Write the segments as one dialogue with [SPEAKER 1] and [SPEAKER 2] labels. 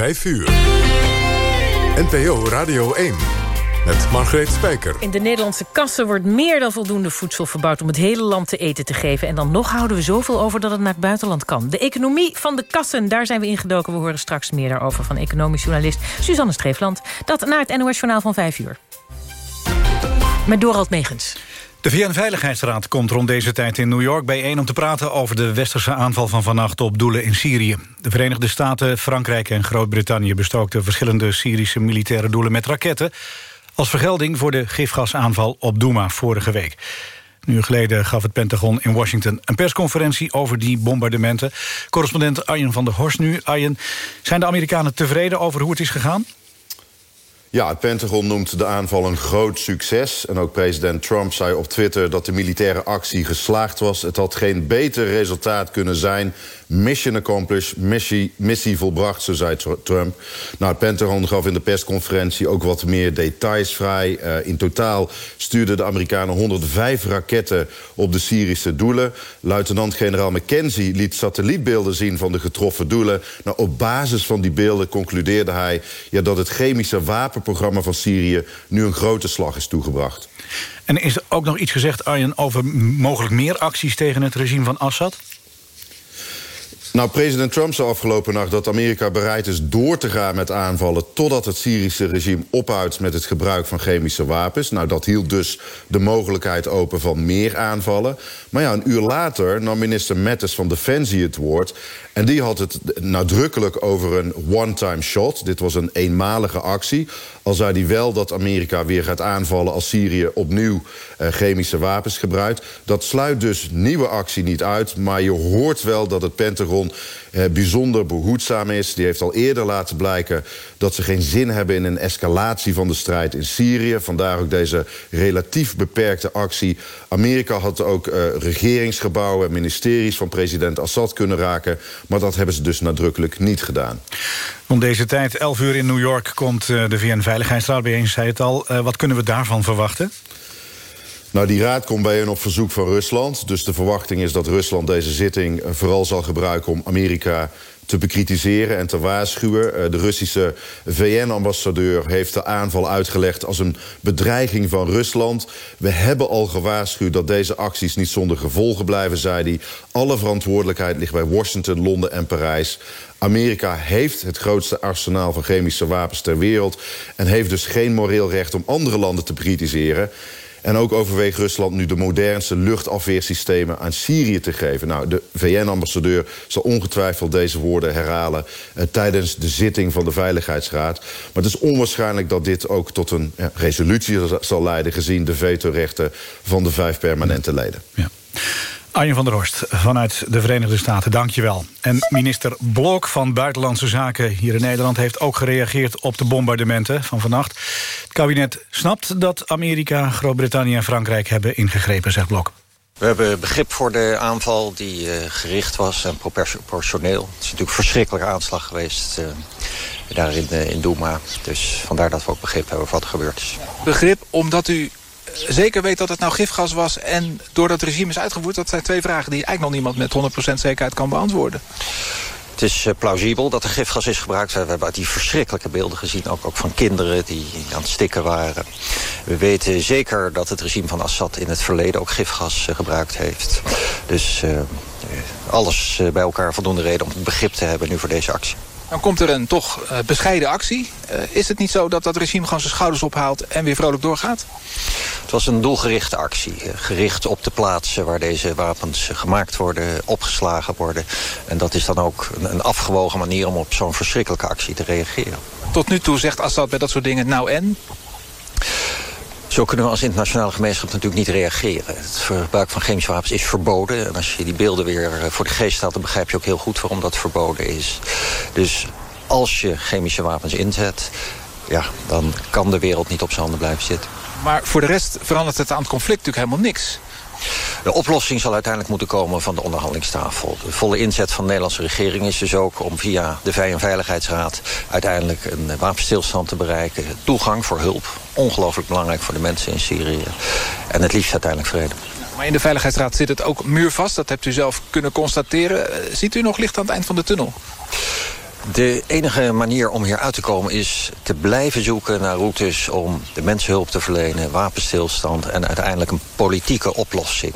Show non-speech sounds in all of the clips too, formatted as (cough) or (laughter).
[SPEAKER 1] 5 uur. NPO Radio 1 met Margreet Spijker.
[SPEAKER 2] In de Nederlandse kassen wordt meer dan voldoende voedsel verbouwd... om het hele land te eten te geven. En dan nog houden we zoveel over dat het naar het buitenland kan. De economie van de kassen, daar zijn we ingedoken. We horen straks meer daarover van economisch journalist Suzanne Streefland. Dat naar het NOS Journaal van 5 uur. Met Dorald Megens.
[SPEAKER 3] De VN-veiligheidsraad komt rond deze tijd in New York bijeen... om te praten over de westerse aanval van vannacht op doelen in Syrië. De Verenigde Staten, Frankrijk en Groot-Brittannië... bestookten verschillende Syrische militaire doelen met raketten... als vergelding voor de gifgasaanval op Douma vorige week. Een uur geleden gaf het Pentagon in Washington een persconferentie... over die bombardementen. Correspondent Arjen van der Horst nu. Arjen, zijn de Amerikanen tevreden over hoe het is gegaan?
[SPEAKER 4] Ja, het Pentagon noemt de aanval een groot succes. En ook president Trump zei op Twitter dat de militaire actie geslaagd was. Het had geen beter resultaat kunnen zijn. Mission accomplished, missie, missie volbracht, zo zei Trump. Nou, het Pentagon gaf in de persconferentie ook wat meer details vrij. Uh, in totaal stuurden de Amerikanen 105 raketten op de Syrische doelen. Luitenant-generaal McKenzie liet satellietbeelden zien van de getroffen doelen. Nou, op basis van die beelden concludeerde hij ja, dat het chemische wapenprogramma van Syrië nu een grote slag is toegebracht.
[SPEAKER 3] En is er ook nog iets gezegd, Arjen, over mogelijk meer acties tegen het regime van Assad?
[SPEAKER 4] Nou, president Trump zei afgelopen nacht dat Amerika bereid is door te gaan met aanvallen... totdat het Syrische regime ophoudt met het gebruik van chemische wapens. Nou, dat hield dus de mogelijkheid open van meer aanvallen. Maar ja, een uur later nam minister Mattis van Defensie het woord... en die had het nadrukkelijk over een one-time shot. Dit was een eenmalige actie. Al zei hij wel dat Amerika weer gaat aanvallen... als Syrië opnieuw uh, chemische wapens gebruikt. Dat sluit dus nieuwe actie niet uit. Maar je hoort wel dat het Pentagon uh, bijzonder behoedzaam is. Die heeft al eerder laten blijken dat ze geen zin hebben... in een escalatie van de strijd in Syrië. Vandaar ook deze relatief beperkte actie. Amerika had ook uh, regeringsgebouwen en ministeries van president Assad kunnen raken. Maar dat hebben ze dus nadrukkelijk niet gedaan.
[SPEAKER 3] Om deze tijd, 11 uur in New York, komt uh, de VN-veiligheidsraad bijeen, zei het al. Uh, wat kunnen we daarvan verwachten?
[SPEAKER 4] Nou, die raad komt bijeen op verzoek van Rusland. Dus de verwachting is dat Rusland deze zitting vooral zal gebruiken... om Amerika te bekritiseren en te waarschuwen. De Russische VN-ambassadeur heeft de aanval uitgelegd als een bedreiging van Rusland. We hebben al gewaarschuwd dat deze acties niet zonder gevolgen blijven, zei hij. Alle verantwoordelijkheid ligt bij Washington, Londen en Parijs. Amerika heeft het grootste arsenaal van chemische wapens ter wereld... en heeft dus geen moreel recht om andere landen te bekritiseren. En ook overweegt Rusland nu de modernste luchtafweersystemen aan Syrië te geven. Nou, de VN-ambassadeur zal ongetwijfeld deze woorden herhalen... Eh, tijdens de zitting van de Veiligheidsraad. Maar het is onwaarschijnlijk dat dit ook tot een ja, resolutie zal leiden... gezien de vetorechten van de vijf permanente leden.
[SPEAKER 3] Ja. Arjen van der Horst vanuit de Verenigde Staten, dank je wel. En minister Blok van Buitenlandse Zaken hier in Nederland... heeft ook gereageerd op de bombardementen van vannacht. Het kabinet snapt dat Amerika, Groot-Brittannië en Frankrijk... hebben ingegrepen, zegt Blok.
[SPEAKER 5] We hebben begrip voor de aanval die uh, gericht was en proportioneel. Het is natuurlijk een verschrikkelijke aanslag geweest uh, daar in, uh, in Douma. Dus vandaar dat we ook begrip hebben voor wat er gebeurd is.
[SPEAKER 6] Begrip omdat u zeker weet dat het nou gifgas was en door dat regime is uitgevoerd... dat zijn twee vragen die eigenlijk nog niemand met 100% zekerheid kan beantwoorden.
[SPEAKER 5] Het is uh, plausibel dat er gifgas is gebruikt. We hebben die verschrikkelijke beelden gezien, ook, ook van kinderen die aan het stikken waren. We weten zeker dat het regime van Assad in het verleden ook gifgas uh, gebruikt heeft. Dus uh, alles bij elkaar voldoende reden om begrip te hebben nu voor deze actie.
[SPEAKER 6] Dan komt er een toch uh, bescheiden actie. Uh, is het niet zo dat dat regime gewoon zijn schouders ophaalt en weer vrolijk doorgaat?
[SPEAKER 5] Het was een doelgerichte actie. Uh, gericht op de plaatsen waar deze wapens gemaakt worden, opgeslagen worden. En dat is dan ook een, een afgewogen manier om op zo'n verschrikkelijke actie te reageren.
[SPEAKER 6] Tot nu toe zegt Assad bij dat soort dingen nou en?
[SPEAKER 5] Zo kunnen we als internationale gemeenschap natuurlijk niet reageren. Het gebruik van chemische wapens is verboden. En als je die beelden weer voor de geest staat... dan begrijp je ook heel goed waarom dat verboden is. Dus als je chemische wapens inzet... ja, dan kan de wereld niet op zijn handen blijven zitten.
[SPEAKER 6] Maar voor de rest verandert het aan het conflict natuurlijk helemaal niks.
[SPEAKER 5] De oplossing zal uiteindelijk moeten komen van de onderhandelingstafel. De volle inzet van de Nederlandse regering is dus ook om via de VN-veiligheidsraad uiteindelijk een wapenstilstand te bereiken. Toegang voor hulp, ongelooflijk belangrijk voor de mensen in Syrië. En het liefst uiteindelijk vrede.
[SPEAKER 6] Maar in de Veiligheidsraad zit het ook muurvast, dat hebt u zelf kunnen constateren. Ziet u nog licht aan het eind van de tunnel?
[SPEAKER 5] De enige manier om hier uit te komen is te blijven zoeken naar routes... om de mensen hulp te verlenen, wapenstilstand... en uiteindelijk een politieke oplossing.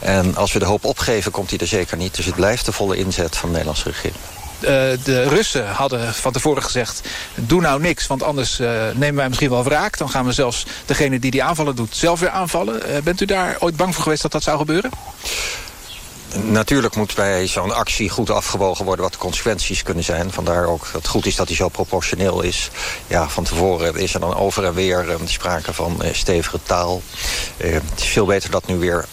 [SPEAKER 5] En als we de hoop opgeven, komt die er zeker niet. Dus het blijft de volle inzet van de Nederlandse regering.
[SPEAKER 6] Uh, de Russen hadden van tevoren gezegd... doe nou niks, want anders uh, nemen wij misschien wel wraak. Dan gaan we zelfs degene die die aanvallen doet zelf weer aanvallen. Uh, bent u daar ooit bang voor geweest dat dat zou gebeuren?
[SPEAKER 5] Natuurlijk moet bij zo'n actie goed afgewogen worden... wat de consequenties kunnen zijn. Vandaar ook dat het goed is dat hij zo proportioneel is. Ja, van tevoren is er dan over en weer uh, sprake van uh, stevige taal. Uh, het is veel beter dat nu weer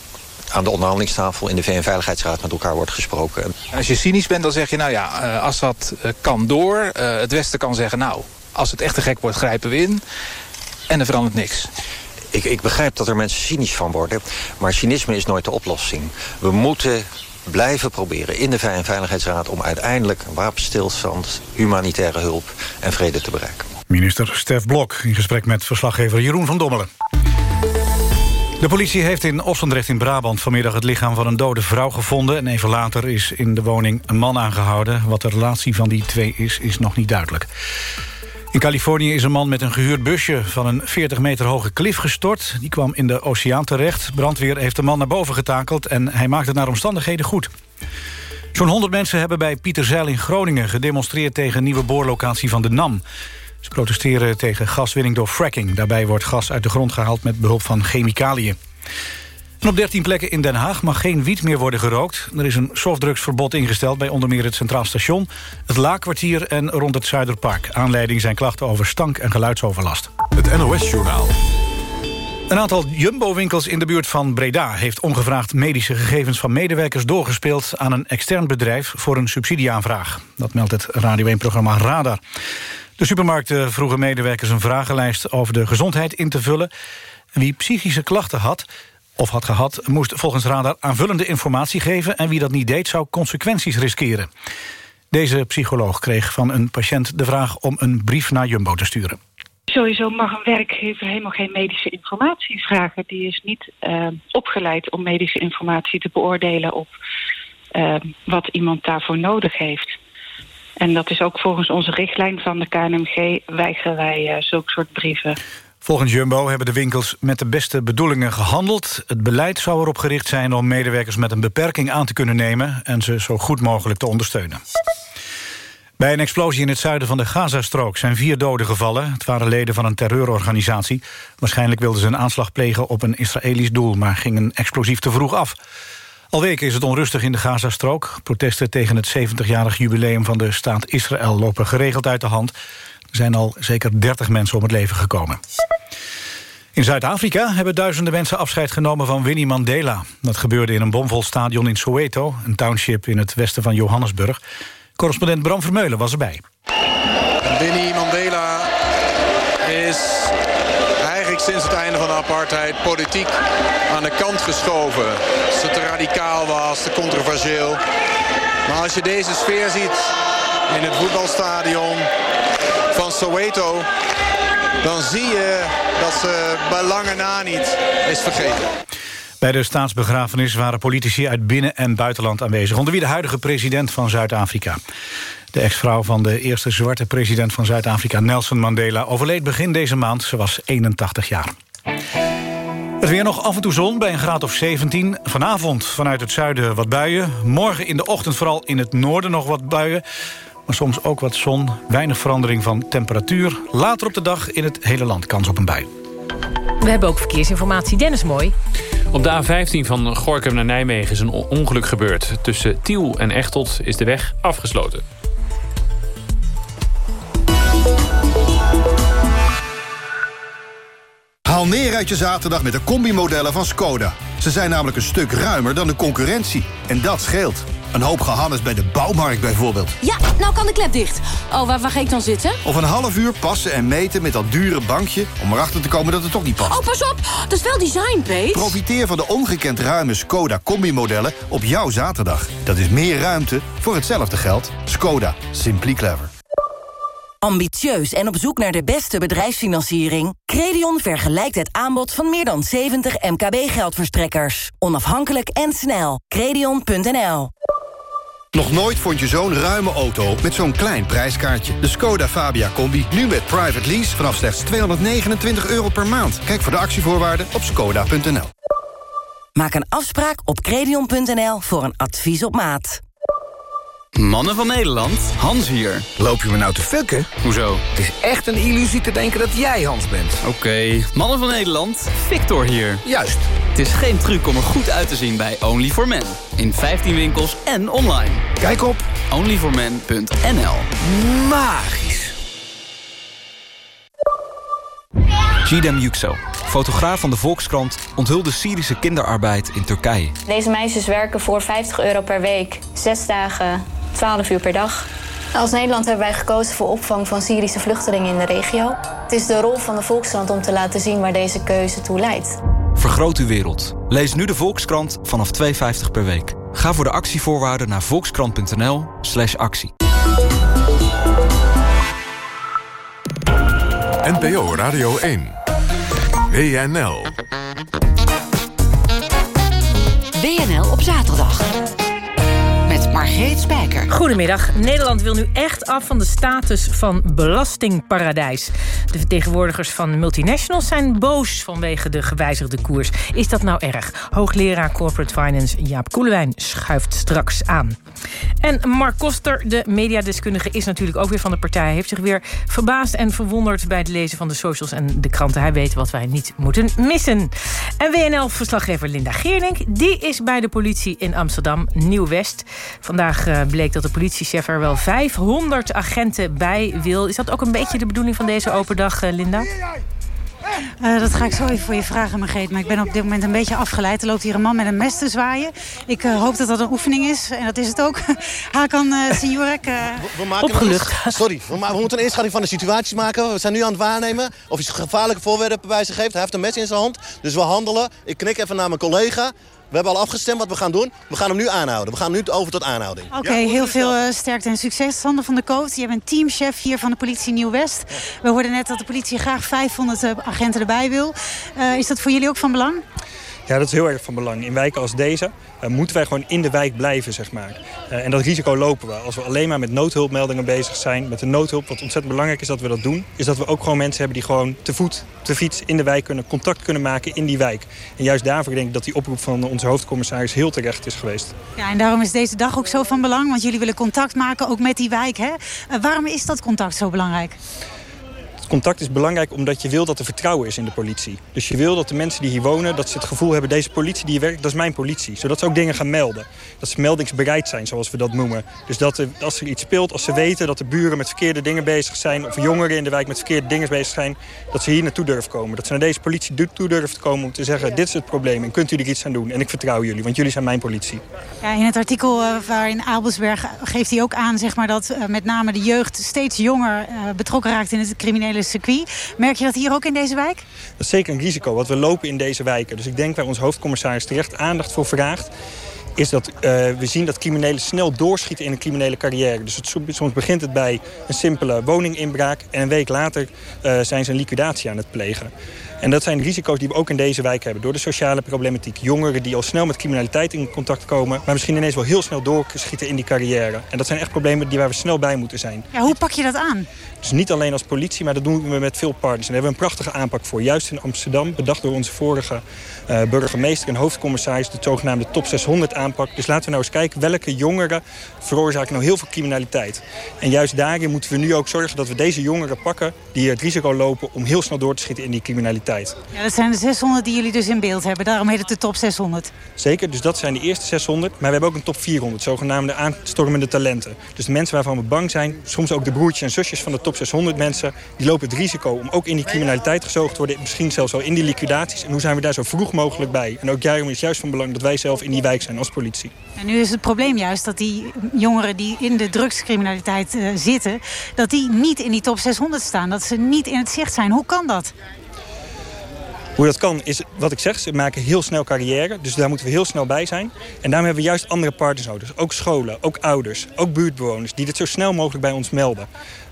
[SPEAKER 5] aan de onderhandelingstafel in de VN-veiligheidsraad met elkaar wordt gesproken.
[SPEAKER 6] Als je cynisch bent, dan zeg je, nou ja, Assad kan door. het Westen kan zeggen, nou, als het echt te gek wordt, grijpen we in. En er verandert niks.
[SPEAKER 5] Ik, ik begrijp dat er mensen cynisch van worden. Maar cynisme is nooit de oplossing. We moeten blijven proberen in de VN-veiligheidsraad... om uiteindelijk wapenstilstand, humanitaire hulp en vrede te bereiken.
[SPEAKER 3] Minister Stef Blok in gesprek met verslaggever Jeroen van Dommelen. De politie heeft in Ossendrecht in Brabant vanmiddag het lichaam van een dode vrouw gevonden. En even later is in de woning een man aangehouden. Wat de relatie van die twee is, is nog niet duidelijk. In Californië is een man met een gehuurd busje van een 40 meter hoge klif gestort. Die kwam in de oceaan terecht. Brandweer heeft de man naar boven getakeld en hij maakt het naar omstandigheden goed. Zo'n 100 mensen hebben bij Pieterzeil in Groningen gedemonstreerd tegen een nieuwe boorlocatie van de NAM. Ze protesteren tegen gaswinning door fracking. Daarbij wordt gas uit de grond gehaald met behulp van chemicaliën. En op 13 plekken in Den Haag mag geen wiet meer worden gerookt. Er is een softdrugsverbod ingesteld bij onder meer het Centraal Station... het Laakkwartier en rond het Zuiderpark. Aanleiding zijn klachten over stank- en geluidsoverlast.
[SPEAKER 1] Het NOS-journaal.
[SPEAKER 3] Een aantal Jumbo-winkels in de buurt van Breda... heeft ongevraagd medische gegevens van medewerkers doorgespeeld... aan een extern bedrijf voor een subsidieaanvraag. Dat meldt het Radio 1-programma Radar. De supermarkten vroegen medewerkers een vragenlijst over de gezondheid in te vullen. Wie psychische klachten had of had gehad... moest volgens Radar aanvullende informatie geven... en wie dat niet deed zou consequenties riskeren. Deze psycholoog kreeg van een patiënt de vraag om een brief naar Jumbo te sturen.
[SPEAKER 7] Sowieso mag een werkgever helemaal geen medische informatie vragen. Die is niet uh, opgeleid om medische informatie te beoordelen... op uh, wat iemand daarvoor nodig heeft. En dat is ook volgens onze richtlijn van de KNMG... weigeren wij uh, zulke soort brieven
[SPEAKER 3] Volgens Jumbo hebben de winkels met de beste bedoelingen gehandeld. Het beleid zou erop gericht zijn om medewerkers met een beperking aan te kunnen nemen... en ze zo goed mogelijk te ondersteunen. Bij een explosie in het zuiden van de Gazastrook zijn vier doden gevallen. Het waren leden van een terreurorganisatie. Waarschijnlijk wilden ze een aanslag plegen op een Israëlisch doel... maar ging een explosief te vroeg af. Al weken is het onrustig in de Gazastrook. Protesten tegen het 70-jarig jubileum van de staat Israël... lopen geregeld uit de hand. Zijn al zeker 30 mensen om het leven gekomen. In Zuid-Afrika hebben duizenden mensen afscheid genomen van Winnie Mandela. Dat gebeurde in een bomvol stadion in Soweto, een township in het westen van Johannesburg. Correspondent Bram Vermeulen was erbij.
[SPEAKER 8] Winnie Mandela is eigenlijk sinds het einde van de apartheid politiek aan de kant geschoven. Het te radicaal was, te controversieel. Maar als je deze sfeer ziet in het voetbalstadion Soweto... dan zie je dat ze bij lange na niet is vergeten.
[SPEAKER 3] Bij de staatsbegrafenis waren politici uit binnen- en buitenland aanwezig... onder wie de huidige president van Zuid-Afrika. De ex-vrouw van de eerste zwarte president van Zuid-Afrika... Nelson Mandela overleed begin deze maand. Ze was 81 jaar. Het weer nog af en toe zon bij een graad of 17. Vanavond vanuit het zuiden wat buien. Morgen in de ochtend vooral in het noorden nog wat buien maar soms ook wat zon. Weinig verandering van temperatuur. Later op de dag in het hele land kans op een bui.
[SPEAKER 2] We hebben ook verkeersinformatie. Dennis Mooi.
[SPEAKER 9] Op de A15 van Gorkum naar Nijmegen is een ongeluk gebeurd. Tussen Tiel en Echtelt is de weg afgesloten.
[SPEAKER 10] Haal neer uit je zaterdag met de combimodellen van Skoda. Ze zijn namelijk een stuk ruimer dan de concurrentie. En dat scheelt. Een hoop gehannes bij de bouwmarkt bijvoorbeeld.
[SPEAKER 11] Ja, nou kan de klep dicht. Oh, waar, waar ga ik dan zitten?
[SPEAKER 10] Of een half uur passen en meten met dat dure bankje... om erachter te komen dat het toch niet past.
[SPEAKER 11] Oh, pas op! Dat is wel design, Pete.
[SPEAKER 10] Profiteer van de ongekend ruime Skoda Combi-modellen op jouw zaterdag. Dat is meer ruimte voor hetzelfde geld. Skoda. Simply clever.
[SPEAKER 12] Ambitieus en op zoek naar de beste bedrijfsfinanciering? Credion vergelijkt het aanbod van meer dan 70 MKB-geldverstrekkers. Onafhankelijk en snel. Credion.nl
[SPEAKER 10] Nog nooit vond je zo'n ruime auto met zo'n klein prijskaartje. De Skoda Fabia Combi, nu met private lease vanaf slechts 229 euro per maand. Kijk voor de actievoorwaarden op skoda.nl.
[SPEAKER 12] Maak een afspraak op credion.nl voor een advies op maat.
[SPEAKER 13] Mannen van Nederland, Hans hier.
[SPEAKER 14] Loop je me nou te fucken?
[SPEAKER 13] Hoezo?
[SPEAKER 14] Het is echt een illusie te denken dat jij Hans bent.
[SPEAKER 13] Oké, mannen van Nederland, Victor hier.
[SPEAKER 14] Juist.
[SPEAKER 13] Het is geen truc om er goed uit te zien bij Only for Men. In 15 winkels en online.
[SPEAKER 14] Kijk op
[SPEAKER 13] onlyformen.nl
[SPEAKER 14] Magisch.
[SPEAKER 15] Gidem Yüksel, fotograaf van de Volkskrant... onthulde Syrische kinderarbeid in Turkije.
[SPEAKER 16] Deze meisjes werken voor 50 euro per week. Zes dagen, 12 uur per dag. Als Nederland hebben wij gekozen voor opvang van Syrische vluchtelingen in de regio. Het is de rol van de Volkskrant om te laten zien waar deze keuze toe leidt.
[SPEAKER 15] Vergroot uw wereld. Lees nu de Volkskrant vanaf 2,50 per week. Ga voor de actievoorwaarden naar volkskrant.nl slash actie.
[SPEAKER 1] NPO Radio 1. WNL.
[SPEAKER 17] WNL op zaterdag. Margreet.
[SPEAKER 2] Goedemiddag. Nederland wil nu echt af van de status van belastingparadijs. De vertegenwoordigers van multinationals zijn boos vanwege de gewijzigde koers. Is dat nou erg? Hoogleraar Corporate Finance Jaap Koelewijn schuift straks aan. En Mark Koster, de mediadeskundige, is natuurlijk ook weer van de partij. Hij heeft zich weer verbaasd en verwonderd bij het lezen van de socials en de kranten. Hij weet wat wij niet moeten missen. En WNL-verslaggever Linda Geernink, die is bij de politie in Amsterdam, Nieuw-West. Vandaag uh, bleek dat de politiechef er wel 500 agenten bij wil. Is dat ook een beetje de bedoeling van deze open dag, uh, Linda?
[SPEAKER 18] Uh, dat ga ik zo even voor je vragen, Margreet. Maar ik ben op dit moment een beetje afgeleid. Er loopt hier een man met een mes te zwaaien. Ik uh, hoop dat dat een oefening is. En dat is het ook. (laughs) Hakan uh, Siurek,
[SPEAKER 2] opgelucht.
[SPEAKER 19] Een, sorry, we, we, moeten een inschatting van de situatie maken. We zijn nu aan het waarnemen of hij gevaarlijke voorwerpen bij zich heeft. Hij heeft een mes in zijn hand. Dus we handelen. Ik knik even naar mijn collega. We hebben al afgestemd wat we gaan doen. We gaan hem nu aanhouden. We gaan nu over tot aanhouding.
[SPEAKER 18] Oké, okay, heel veel uh, sterkte en succes. Sander van der Koot, je bent teamchef hier van de politie Nieuw-West. Ja. We hoorden net dat de politie graag 500 uh, agenten erbij wil. Uh, is dat voor jullie ook van belang?
[SPEAKER 20] Ja, dat is heel erg van belang. In wijken als deze uh, moeten wij gewoon in de wijk blijven, zeg maar. Uh, en dat risico lopen we. Als we alleen maar met noodhulpmeldingen bezig zijn, met de noodhulp, wat ontzettend belangrijk is dat we dat doen, is dat we ook gewoon mensen hebben die gewoon te voet, te fiets in de wijk kunnen, contact kunnen maken in die wijk. En juist daarvoor denk ik dat die oproep van onze hoofdcommissaris heel terecht is geweest.
[SPEAKER 18] Ja, en daarom is deze dag ook zo van belang, want jullie willen contact maken, ook met die wijk. Hè? Uh, waarom is dat contact zo belangrijk?
[SPEAKER 20] Contact is belangrijk omdat je wil dat er vertrouwen is in de politie. Dus je wil dat de mensen die hier wonen, dat ze het gevoel hebben... deze politie die hier werkt, dat is mijn politie. Zodat ze ook dingen gaan melden. Dat ze meldingsbereid zijn, zoals we dat noemen. Dus dat er, als er iets speelt, als ze weten dat de buren met verkeerde dingen bezig zijn... of jongeren in de wijk met verkeerde dingen bezig zijn... dat ze hier naartoe durven komen. Dat ze naar deze politie toe durven te komen om te zeggen... dit is het probleem en kunt u er iets aan doen? En ik vertrouw jullie, want jullie zijn mijn politie.
[SPEAKER 18] Ja, in het artikel uh, waarin Abelsberg geeft hij ook aan zeg maar, dat uh, met name de jeugd steeds jonger uh, betrokken raakt in het criminele Merk je dat hier ook in deze wijk?
[SPEAKER 20] Dat is zeker een risico wat we lopen in deze wijken. Dus ik denk waar ons hoofdcommissaris terecht aandacht voor vraagt is dat uh, we zien dat criminelen snel doorschieten in een criminele carrière. Dus het, soms begint het bij een simpele woninginbraak... en een week later uh, zijn ze een liquidatie aan het plegen. En dat zijn risico's die we ook in deze wijk hebben. Door de sociale problematiek. Jongeren die al snel met criminaliteit in contact komen... maar misschien ineens wel heel snel doorschieten in die carrière. En dat zijn echt problemen die waar we snel bij moeten zijn.
[SPEAKER 18] Ja, hoe pak je dat aan?
[SPEAKER 20] Dus niet alleen als politie, maar dat doen we met veel partners. En daar hebben we een prachtige aanpak voor. Juist in Amsterdam, bedacht door onze vorige uh, burgemeester en hoofdcommissaris... de zogenaamde top 600 aanpak. Dus laten we nou eens kijken welke jongeren veroorzaken nou heel veel criminaliteit. En juist daarin moeten we nu ook zorgen dat we deze jongeren pakken... die het risico lopen om heel snel door te schieten in die criminaliteit.
[SPEAKER 18] Ja, dat zijn de 600 die jullie dus in beeld hebben. Daarom heet het de top 600.
[SPEAKER 20] Zeker, dus dat zijn de eerste 600. Maar we hebben ook een top 400, zogenaamde aanstormende talenten. Dus de mensen waarvan we bang zijn, soms ook de broertjes en zusjes van de top 600 mensen... die lopen het risico om ook in die criminaliteit gezoogd te worden... misschien zelfs al in die liquidaties. En hoe zijn we daar zo vroeg mogelijk bij? En ook daarom is juist van belang dat wij zelf in die wijk zijn als politie.
[SPEAKER 18] En nu is het probleem juist dat die jongeren die in de drugscriminaliteit uh, zitten... dat die niet in die top 600 staan, dat ze niet in het zicht zijn. Hoe kan dat?
[SPEAKER 20] Hoe dat kan is, wat ik zeg, ze maken heel snel carrière. Dus daar moeten we heel snel bij zijn. En daarom hebben we juist andere partners nodig. Dus ook scholen, ook ouders, ook buurtbewoners... die dit zo snel mogelijk bij ons melden.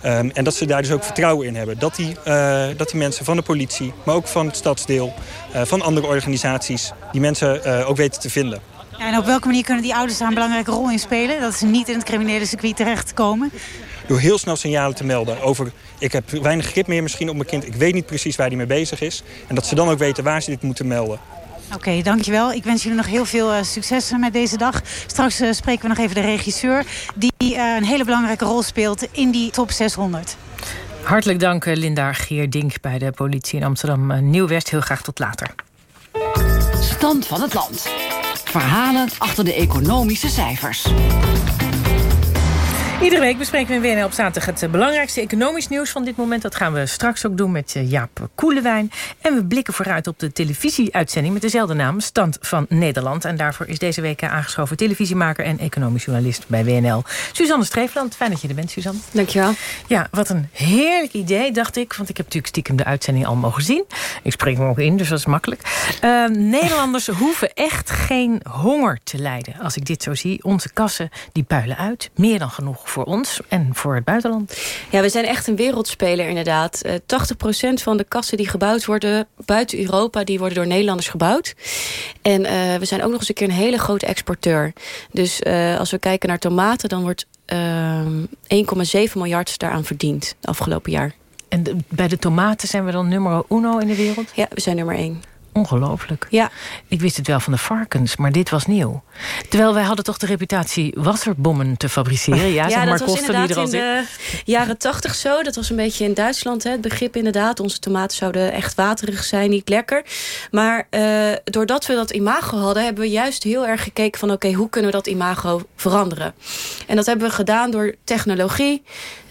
[SPEAKER 20] Um, en dat ze daar dus ook vertrouwen in hebben. Dat die, uh, dat die mensen van de politie, maar ook van het stadsdeel... Uh, van andere organisaties, die mensen uh, ook weten te vinden.
[SPEAKER 18] Ja, en op welke manier kunnen die ouders daar een belangrijke rol in spelen? Dat ze niet in het criminele circuit terechtkomen?
[SPEAKER 20] Door heel snel signalen te melden over... ik heb weinig grip meer misschien op mijn kind, ik weet niet precies waar hij mee bezig is. En dat ze dan ook weten waar ze dit moeten melden.
[SPEAKER 18] Oké, dankjewel. Ik wens jullie nog heel veel uh, succes met deze dag. Straks uh, spreken we nog even de regisseur... die uh, een hele belangrijke rol speelt in die top 600.
[SPEAKER 2] Hartelijk dank, Linda Geerdink bij de politie in Amsterdam Nieuw-West. Heel graag tot later.
[SPEAKER 17] Stand van het land. Verhalen achter de economische cijfers.
[SPEAKER 2] Iedere week bespreken we in WNL op zaterdag het eh, belangrijkste economisch nieuws van dit moment. Dat gaan we straks ook doen met eh, Jaap Koelewijn. En we blikken vooruit op de televisieuitzending met dezelfde naam, Stand van Nederland. En daarvoor is deze week eh, aangeschoven televisiemaker en economisch journalist bij WNL. Suzanne Streefland, fijn dat je er bent, Suzanne.
[SPEAKER 21] Dankjewel.
[SPEAKER 2] Ja, wat een heerlijk idee, dacht ik. Want ik heb natuurlijk stiekem de uitzending al mogen zien. Ik spreek me ook in, dus dat is makkelijk. Uh, Nederlanders (laughs) hoeven echt geen honger te lijden. Als ik dit zo zie, onze kassen die puilen uit. Meer dan genoeg voor ons en voor het buitenland.
[SPEAKER 21] Ja, we zijn echt een wereldspeler inderdaad. Uh, 80% van de kassen die gebouwd worden buiten Europa... die worden door Nederlanders gebouwd. En uh, we zijn ook nog eens een keer een hele grote exporteur. Dus uh, als we kijken naar tomaten... dan wordt 1,7 miljard daaraan verdiend afgelopen jaar.
[SPEAKER 2] En de, bij de tomaten zijn we dan nummer uno in de wereld?
[SPEAKER 21] Ja, we zijn nummer één.
[SPEAKER 2] Ongelooflijk.
[SPEAKER 21] Ja.
[SPEAKER 2] Ik wist het wel van de varkens, maar dit was nieuw. Terwijl wij hadden toch de reputatie wasserbommen te fabriceren. Ja, (laughs)
[SPEAKER 21] ja
[SPEAKER 2] zeg maar
[SPEAKER 21] dat was inderdaad in de jaren tachtig zo. Dat was een beetje in Duitsland hè, het begrip inderdaad. Onze tomaten zouden echt waterig zijn, niet lekker. Maar uh, doordat we dat imago hadden... hebben we juist heel erg gekeken van... oké, okay, hoe kunnen we dat imago veranderen? En dat hebben we gedaan door technologie...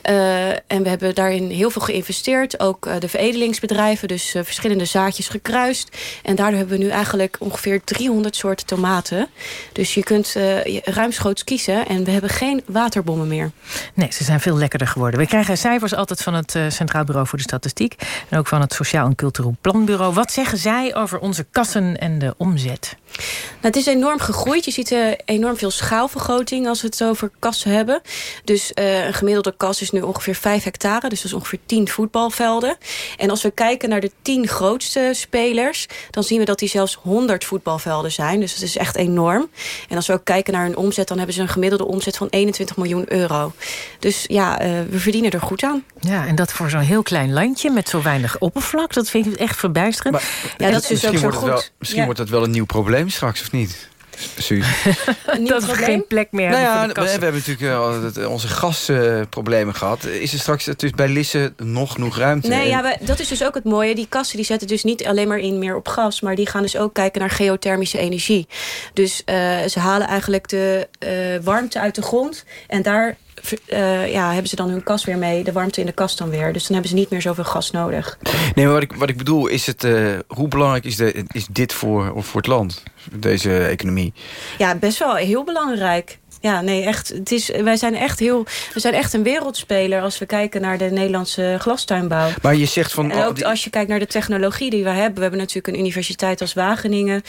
[SPEAKER 21] Uh, en we hebben daarin heel veel geïnvesteerd. Ook uh, de veredelingsbedrijven, dus uh, verschillende zaadjes gekruist. En daardoor hebben we nu eigenlijk ongeveer 300 soorten tomaten. Dus je kunt ruimschoots kiezen. En we hebben geen waterbommen meer.
[SPEAKER 2] Nee, ze zijn veel lekkerder geworden. We krijgen cijfers altijd van het Centraal Bureau voor de Statistiek. En ook van het Sociaal en Cultureel Planbureau. Wat zeggen zij over onze kassen en de omzet?
[SPEAKER 21] Nou, het is enorm gegroeid. Je ziet enorm veel schaalvergroting als we het over kassen hebben. Dus een gemiddelde kas is nu ongeveer 5 hectare. Dus dat is ongeveer 10 voetbalvelden. En als we kijken naar de 10 grootste spelers... dan zien we dat die zelfs 100 voetbalvelden zijn. Dus dat is echt enorm. En als we ook kijken naar hun omzet... dan hebben ze een gemiddelde omzet van 21 miljoen euro. Dus ja, uh, we verdienen er goed aan.
[SPEAKER 2] Ja, en dat voor zo'n heel klein landje met zo weinig oppervlak... dat vind ik echt verbijsterend.
[SPEAKER 21] Maar, ja, dat is dus ook zo goed.
[SPEAKER 14] Wel, misschien
[SPEAKER 21] ja.
[SPEAKER 14] wordt dat wel een nieuw probleem straks, of niet? Suus. (laughs)
[SPEAKER 2] dat we geen plek meer
[SPEAKER 14] nou
[SPEAKER 2] hebben
[SPEAKER 14] ja, we, we, hebben natuurlijk uh, onze gasproblemen uh, gehad. Is er straks dus bij Lisse nog genoeg ruimte?
[SPEAKER 21] Nee, ja, we, dat is dus ook het mooie. Die kassen die zetten dus niet alleen maar in meer op gas... maar die gaan dus ook kijken naar geothermische energie. Dus uh, ze halen eigenlijk de warmte uit de grond... en daar uh, ja, hebben ze dan hun kas weer mee. De warmte in de kast dan weer. Dus dan hebben ze niet meer zoveel gas nodig.
[SPEAKER 14] Nee, maar wat ik, wat ik bedoel is het... Uh, hoe belangrijk is, de, is dit voor, voor het land? Deze economie?
[SPEAKER 21] Ja, best wel heel belangrijk. Ja, nee, echt. Het is, wij zijn echt heel. We zijn echt een wereldspeler als we kijken naar de Nederlandse glastuinbouw.
[SPEAKER 14] Maar je zegt van.
[SPEAKER 21] En ook die... als je kijkt naar de technologie die we hebben. We hebben natuurlijk een universiteit als Wageningen.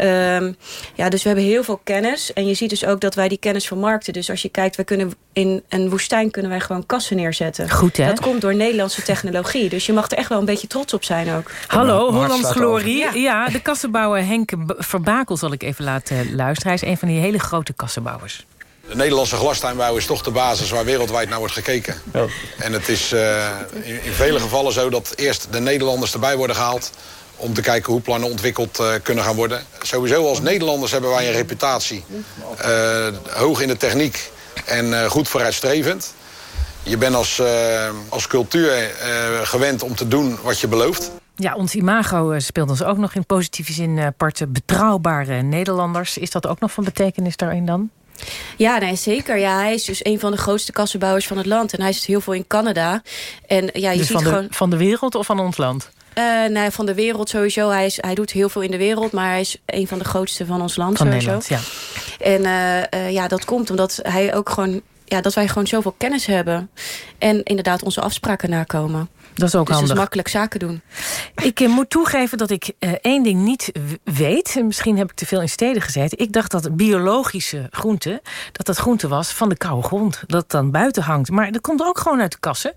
[SPEAKER 21] Um, ja, dus we hebben heel veel kennis. En je ziet dus ook dat wij die kennis vermarkten. Dus als je kijkt, we kunnen in een woestijn kunnen wij gewoon kassen neerzetten.
[SPEAKER 2] Goed, hè?
[SPEAKER 21] Dat komt door Nederlandse technologie. Dus je mag er echt wel een beetje trots op zijn ook.
[SPEAKER 2] Hallo, Hollands Glorie. Ja. ja, de kassenbouwer Henk Verbakel zal ik even laten luisteren. Hij is een van die hele grote kassenbouwers.
[SPEAKER 22] De Nederlandse glastuinbouw is toch de basis waar wereldwijd naar wordt gekeken. Ja. En het is uh, in, in, vele gevallen zo dat eerst de Nederlanders erbij worden gehaald... om te kijken hoe plannen ontwikkeld uh, kunnen gaan worden. Sowieso als Nederlanders hebben wij een reputatie. Uh, hoog in de techniek en goed vooruitstrevend. Je bent als, als cultuur gewend om te doen wat je belooft.
[SPEAKER 2] Ja, ons imago speelt ons ook nog in positieve zin parten betrouwbare Nederlanders. Is dat ook nog van betekenis daarin dan?
[SPEAKER 21] Ja, nee, zeker. Ja, hij is dus een van de grootste kassenbouwers van het land. En hij zit heel veel in Canada. En, ja, je
[SPEAKER 2] dus
[SPEAKER 21] ziet
[SPEAKER 2] van, de,
[SPEAKER 21] gewoon...
[SPEAKER 2] van de wereld of van ons land?
[SPEAKER 21] Uh, nee, van de wereld sowieso. Hij, is, hij doet heel veel in de wereld, maar hij is een van de grootste van ons land
[SPEAKER 2] van
[SPEAKER 21] sowieso.
[SPEAKER 2] Nederland, ja.
[SPEAKER 21] En uh, uh, ja, dat komt omdat hij ook gewoon, ja, dat wij gewoon zoveel kennis hebben. En inderdaad onze afspraken nakomen.
[SPEAKER 2] Dat is ook
[SPEAKER 21] dus
[SPEAKER 2] handig.
[SPEAKER 21] Dus makkelijk zaken doen.
[SPEAKER 2] Ik uh, moet toegeven dat ik uh, één ding niet weet. Misschien heb ik te veel in steden gezeten. Ik dacht dat biologische groente, dat dat groente was van de koude grond. Dat dan buiten hangt. Maar dat komt ook gewoon uit de kassen.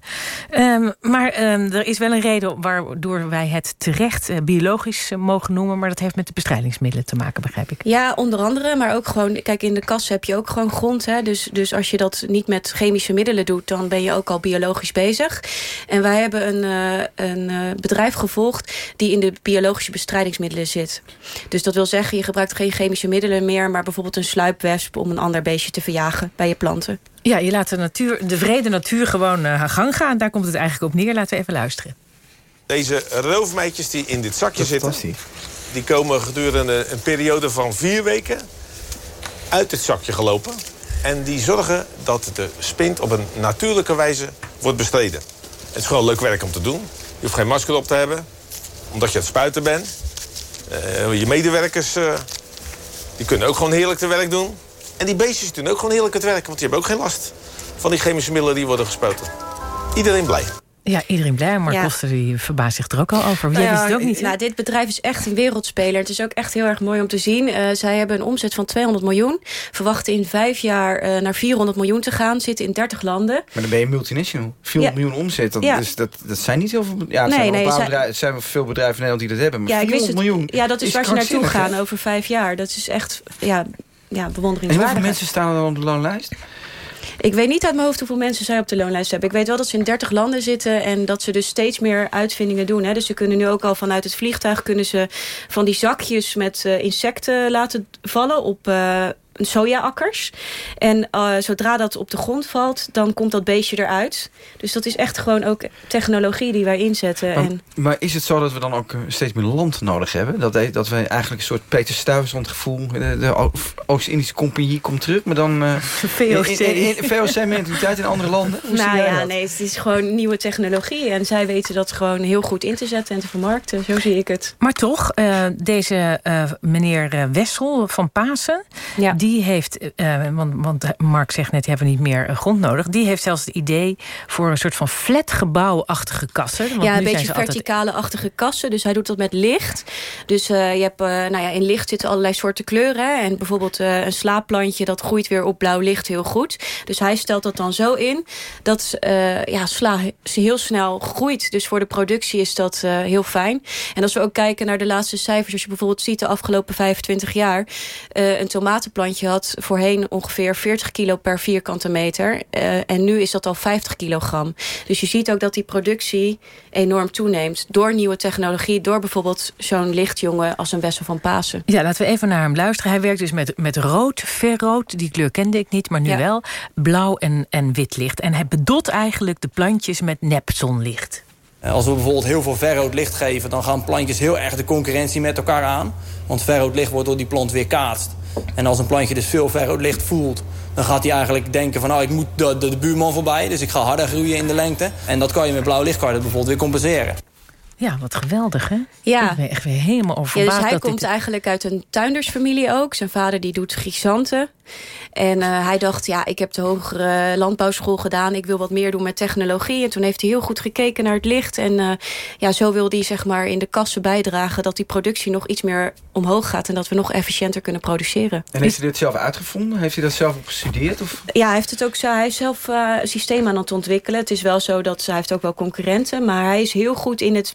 [SPEAKER 2] Um, maar um, er is wel een reden waardoor wij het terecht uh, biologisch mogen noemen. Maar dat heeft met de bestrijdingsmiddelen te maken, begrijp ik.
[SPEAKER 21] Ja, onder andere. Maar ook gewoon, kijk, in de kas heb je ook gewoon grond. Hè? Dus, dus als je dat niet met chemische middelen doet, dan ben je ook al biologisch bezig. En wij hebben een, uh, een uh, bedrijf gevolgd die in de biologische bestrijdingsmiddelen zit. Dus dat wil zeggen, je gebruikt geen chemische middelen meer... maar bijvoorbeeld een sluipwesp om een ander beestje te verjagen bij je planten.
[SPEAKER 2] Ja, je laat de, natuur, de vrede natuur gewoon uh, haar gang gaan. Daar komt het eigenlijk op neer. Laten we even luisteren.
[SPEAKER 23] Deze roofmeidjes die in dit zakje zitten... die komen gedurende een periode van vier weken uit het zakje gelopen. En die zorgen dat de spint op een natuurlijke wijze wordt bestreden. Het is gewoon leuk werk om te doen. Je hoeft geen masker op te hebben, omdat je aan het spuiten bent. Uh, je medewerkers uh, die kunnen ook gewoon heerlijk te werk doen. En die beestjes doen ook gewoon heerlijk het werk, want die hebben ook geen last van die chemische middelen die worden gespoten. Iedereen blij.
[SPEAKER 2] Ja, iedereen blij. Maar ja. Koster die verbaast zich er ook al over. Jij
[SPEAKER 21] nou,
[SPEAKER 2] wist het ook niet.
[SPEAKER 21] Nou, dit bedrijf is echt een wereldspeler. Het is ook echt heel erg mooi om te zien. Uh, zij hebben een omzet van 200 miljoen. Verwachten in vijf jaar uh, naar 400 miljoen te gaan. Zitten in 30 landen.
[SPEAKER 14] Maar dan ben je multinational. 400 ja. miljoen omzet. Dat, ja. dus dat, dat zijn niet heel veel... Ja, het, nee, zijn, nee, een paar zij... bedrijven, het zijn veel bedrijven in Nederland die dat hebben. Maar
[SPEAKER 21] ja,
[SPEAKER 14] 400
[SPEAKER 21] het,
[SPEAKER 14] miljoen
[SPEAKER 21] Ja, dat is,
[SPEAKER 14] is
[SPEAKER 21] waar ze naartoe gaan over vijf jaar. Dat is echt ja, ja, bewonderingswaardig.
[SPEAKER 14] En hoeveel mensen staan er dan op de loonlijst?
[SPEAKER 21] Ik weet niet uit mijn hoofd hoeveel mensen zij op de loonlijst hebben. Ik weet wel dat ze in 30 landen zitten en dat ze dus steeds meer uitvindingen doen. Hè. Dus ze kunnen nu ook al vanuit het vliegtuig kunnen ze van die zakjes met uh, insecten laten vallen op uh, sojaakkers. En uh, zodra dat op de grond valt, dan komt dat beestje eruit. Dus dat is echt gewoon ook technologie die wij inzetten.
[SPEAKER 14] Maar,
[SPEAKER 21] en...
[SPEAKER 14] maar is het zo dat we dan ook steeds meer land nodig hebben? Dat, dat we eigenlijk een soort Peter Stuyvesant gevoel... de, de Oost-Indische Compagnie komt terug, maar dan... Uh,
[SPEAKER 21] VOC.
[SPEAKER 14] VOC-mentaliteit in andere landen? Hoe
[SPEAKER 21] nou ja,
[SPEAKER 14] dat?
[SPEAKER 21] nee, het is gewoon nieuwe technologie. En zij weten dat gewoon heel goed in te zetten en te vermarkten. Zo zie ik het.
[SPEAKER 2] Maar toch, uh, deze uh, meneer Wessel van Pasen...
[SPEAKER 21] Ja.
[SPEAKER 2] die die heeft, uh, want, want Mark zegt net, die hebben niet meer grond nodig. Die heeft zelfs het idee voor een soort van flatgebouwachtige kassen. Want
[SPEAKER 21] ja, een beetje verticale-achtige altijd... kassen. Dus hij doet dat met licht. Dus uh, je hebt, uh, nou ja, in licht zitten allerlei soorten kleuren. En bijvoorbeeld een slaapplantje, dat groeit weer op blauw licht heel goed. Dus hij stelt dat dan zo in, dat ja, sla heel snel groeit. Dus voor de productie is dat heel fijn. En als we ook kijken naar de laatste cijfers, als je bijvoorbeeld ziet de afgelopen 25 jaar, een tomatenplantje had voorheen ongeveer 40 kilo per vierkante meter. Uh, en nu is dat al 50 kilogram. Dus je ziet ook dat die productie enorm toeneemt. Door nieuwe technologie, door bijvoorbeeld zo'n lichtjongen als een Wessel van Pasen.
[SPEAKER 2] Ja, laten we even naar hem luisteren. Hij werkt dus met, met rood, verrood. Die kleur kende ik niet, maar nu ja. wel. Blauw en, en wit licht. En hij bedot eigenlijk de plantjes met nepzonlicht.
[SPEAKER 24] Als we bijvoorbeeld heel veel verrood licht geven... dan gaan plantjes heel erg de concurrentie met elkaar aan. Want verrood licht wordt door die plant weer kaatst. En als een plantje dus veel verrood licht voelt... dan gaat hij eigenlijk denken van... nou, ik moet de, de, de, buurman voorbij, dus ik ga harder groeien in de lengte. En dat kan je met blauw licht bijvoorbeeld weer compenseren.
[SPEAKER 2] Ja, wat geweldig, hè?
[SPEAKER 21] Ja.
[SPEAKER 2] Ik ben echt weer helemaal.
[SPEAKER 21] Ja, dus hij komt dit... eigenlijk uit een tuindersfamilie ook. Zijn vader die doet grisanten. En uh, hij dacht, ja, ik heb de hogere landbouwschool gedaan. Ik wil wat meer doen met technologie. En toen heeft hij heel goed gekeken naar het licht. En uh, ja, zo wil hij zeg maar in de kassen bijdragen... dat die productie nog iets meer omhoog gaat... en dat we nog efficiënter kunnen produceren.
[SPEAKER 14] En heeft hij dit zelf uitgevonden? Heeft hij dat zelf gestudeerd? Of?
[SPEAKER 21] Ja, hij heeft het ook zo. Hij is zelf uh, systeem aan het ontwikkelen. Het is wel zo dat hij heeft ook wel concurrenten. Maar hij is heel goed in het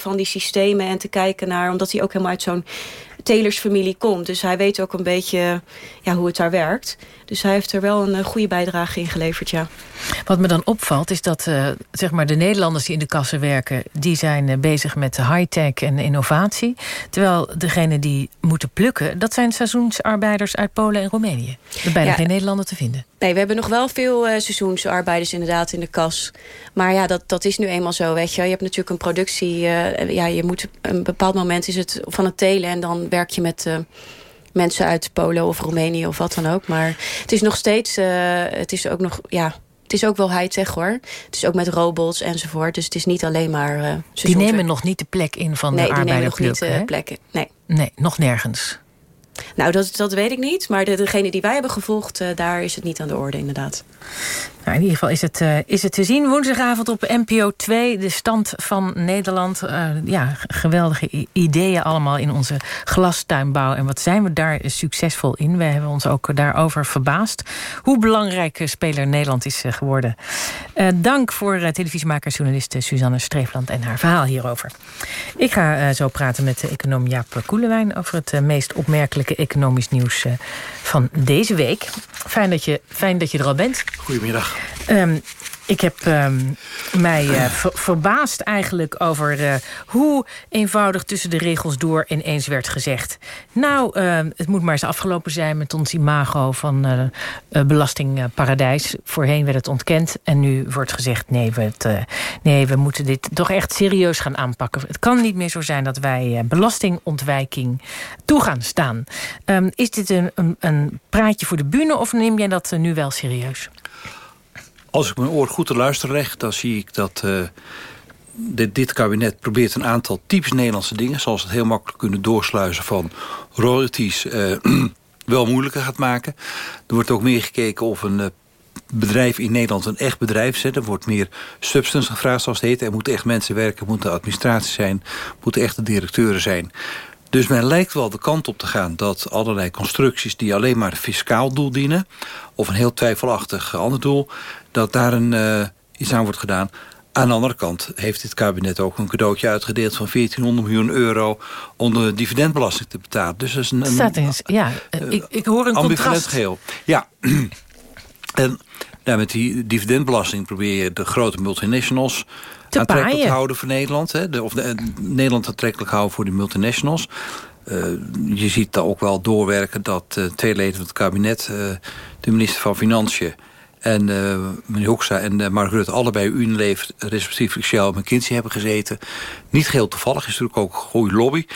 [SPEAKER 21] van die systemen... en te kijken naar, omdat hij ook helemaal uit zo'n telersfamilie komt. Dus hij weet ook een beetje ja, hoe het daar werkt. Dus hij heeft er wel een goede bijdrage in geleverd, ja.
[SPEAKER 2] Wat me dan opvalt is dat uh, zeg maar de Nederlanders die in de kassen werken... die zijn uh, bezig met high-tech en innovatie. Terwijl degene die moeten plukken... dat zijn seizoensarbeiders uit Polen en Roemenië. Er bijna ja. geen Nederlander te vinden.
[SPEAKER 21] Nee, we hebben nog wel veel uh, seizoensarbeiders inderdaad in de kas. Maar ja, dat, dat is nu eenmaal zo, weet je. Je hebt natuurlijk een productie... ja, je moet een bepaald moment is het van het telen... en dan werk je met mensen uit Polen of Roemenië of wat dan ook. Maar het is nog steeds, uh, het is ook nog, ja, het is ook wel high-tech hoor. Het is ook met robots enzovoort. Dus het is niet alleen maar... Uh,
[SPEAKER 2] die nemen nog niet de plek in van
[SPEAKER 21] nee,
[SPEAKER 2] de arbeider
[SPEAKER 21] nog niet de plekken. Nee.
[SPEAKER 2] nee, nog nergens.
[SPEAKER 21] Nou, dat, dat weet ik niet. Maar de, degene die wij hebben gevolgd, uh, daar is het niet aan de orde inderdaad.
[SPEAKER 2] Nou, in ieder geval is het, uh, is het te zien. Woensdagavond op NPO 2, de stand van Nederland. Uh, ja, geweldige ideeën allemaal in onze glastuinbouw. En wat zijn we daar succesvol in? We hebben ons ook daarover verbaasd. Hoe belangrijk speler Nederland is geworden. dank voor televisiemaker journaliste Suzanne Streefland en haar verhaal hierover. Ik ga zo praten met de econoom Jaap Koelewijn... over het meest opmerkelijke economisch nieuws van deze week. Fijn dat je, fijn dat je er al bent.
[SPEAKER 25] Goedemiddag.
[SPEAKER 2] Um, ik heb um, mij ver verbaasd eigenlijk over uh, hoe eenvoudig tussen de regels door ineens werd gezegd. Nou, uh, het moet maar eens afgelopen zijn met ons imago van uh, belastingparadijs. Voorheen werd het ontkend en nu wordt gezegd... Nee we, het, nee, we moeten dit toch echt serieus gaan aanpakken. Het kan niet meer zo zijn dat wij belastingontwijking toe gaan staan. Um, is dit een, een, een praatje voor de bühne of neem jij dat nu wel serieus?
[SPEAKER 25] Als ik mijn oor goed te luisteren leg, dan zie ik dat uh, dit, dit, kabinet probeert een aantal typisch Nederlandse dingen... zoals het heel makkelijk kunnen doorsluizen van royalties... Uh, (clears throat) wel moeilijker gaat maken. Er wordt ook meer gekeken of een uh, bedrijf in Nederland een echt bedrijf is. Er wordt meer substance gevraagd, zoals het heet. Er moeten echt mensen werken, moeten administratie zijn... moeten echte directeuren zijn... Dus men lijkt wel de kant op te gaan dat allerlei constructies... die alleen maar fiscaal doel dienen... of een heel twijfelachtig ander doel... dat daar een, uh, iets aan wordt gedaan. Aan de andere kant heeft dit kabinet ook een cadeautje uitgedeeld... van 1400 miljoen euro om de dividendbelasting te betalen. Dus dat is een,
[SPEAKER 2] een eens, ja, uh, ik, ik hoor een contrast.
[SPEAKER 25] geheel. Ja, (clears throat) en nou, met die dividendbelasting probeer je de grote multinationals
[SPEAKER 2] te
[SPEAKER 25] aantrekkelijk
[SPEAKER 2] paaien.
[SPEAKER 25] te houden voor Nederland. Hè? De, of de, Nederland aantrekkelijk houden voor die multinationals. Uh, je ziet daar ook wel doorwerken dat uh, twee leden van het kabinet... Uh, de minister van Financiën en meneer Hoekstra en Mark Rutte... allebei Unilever, respectievelijk Shell en McKinsey hebben gezeten. Niet geheel toevallig, is natuurlijk ook een goede lobby.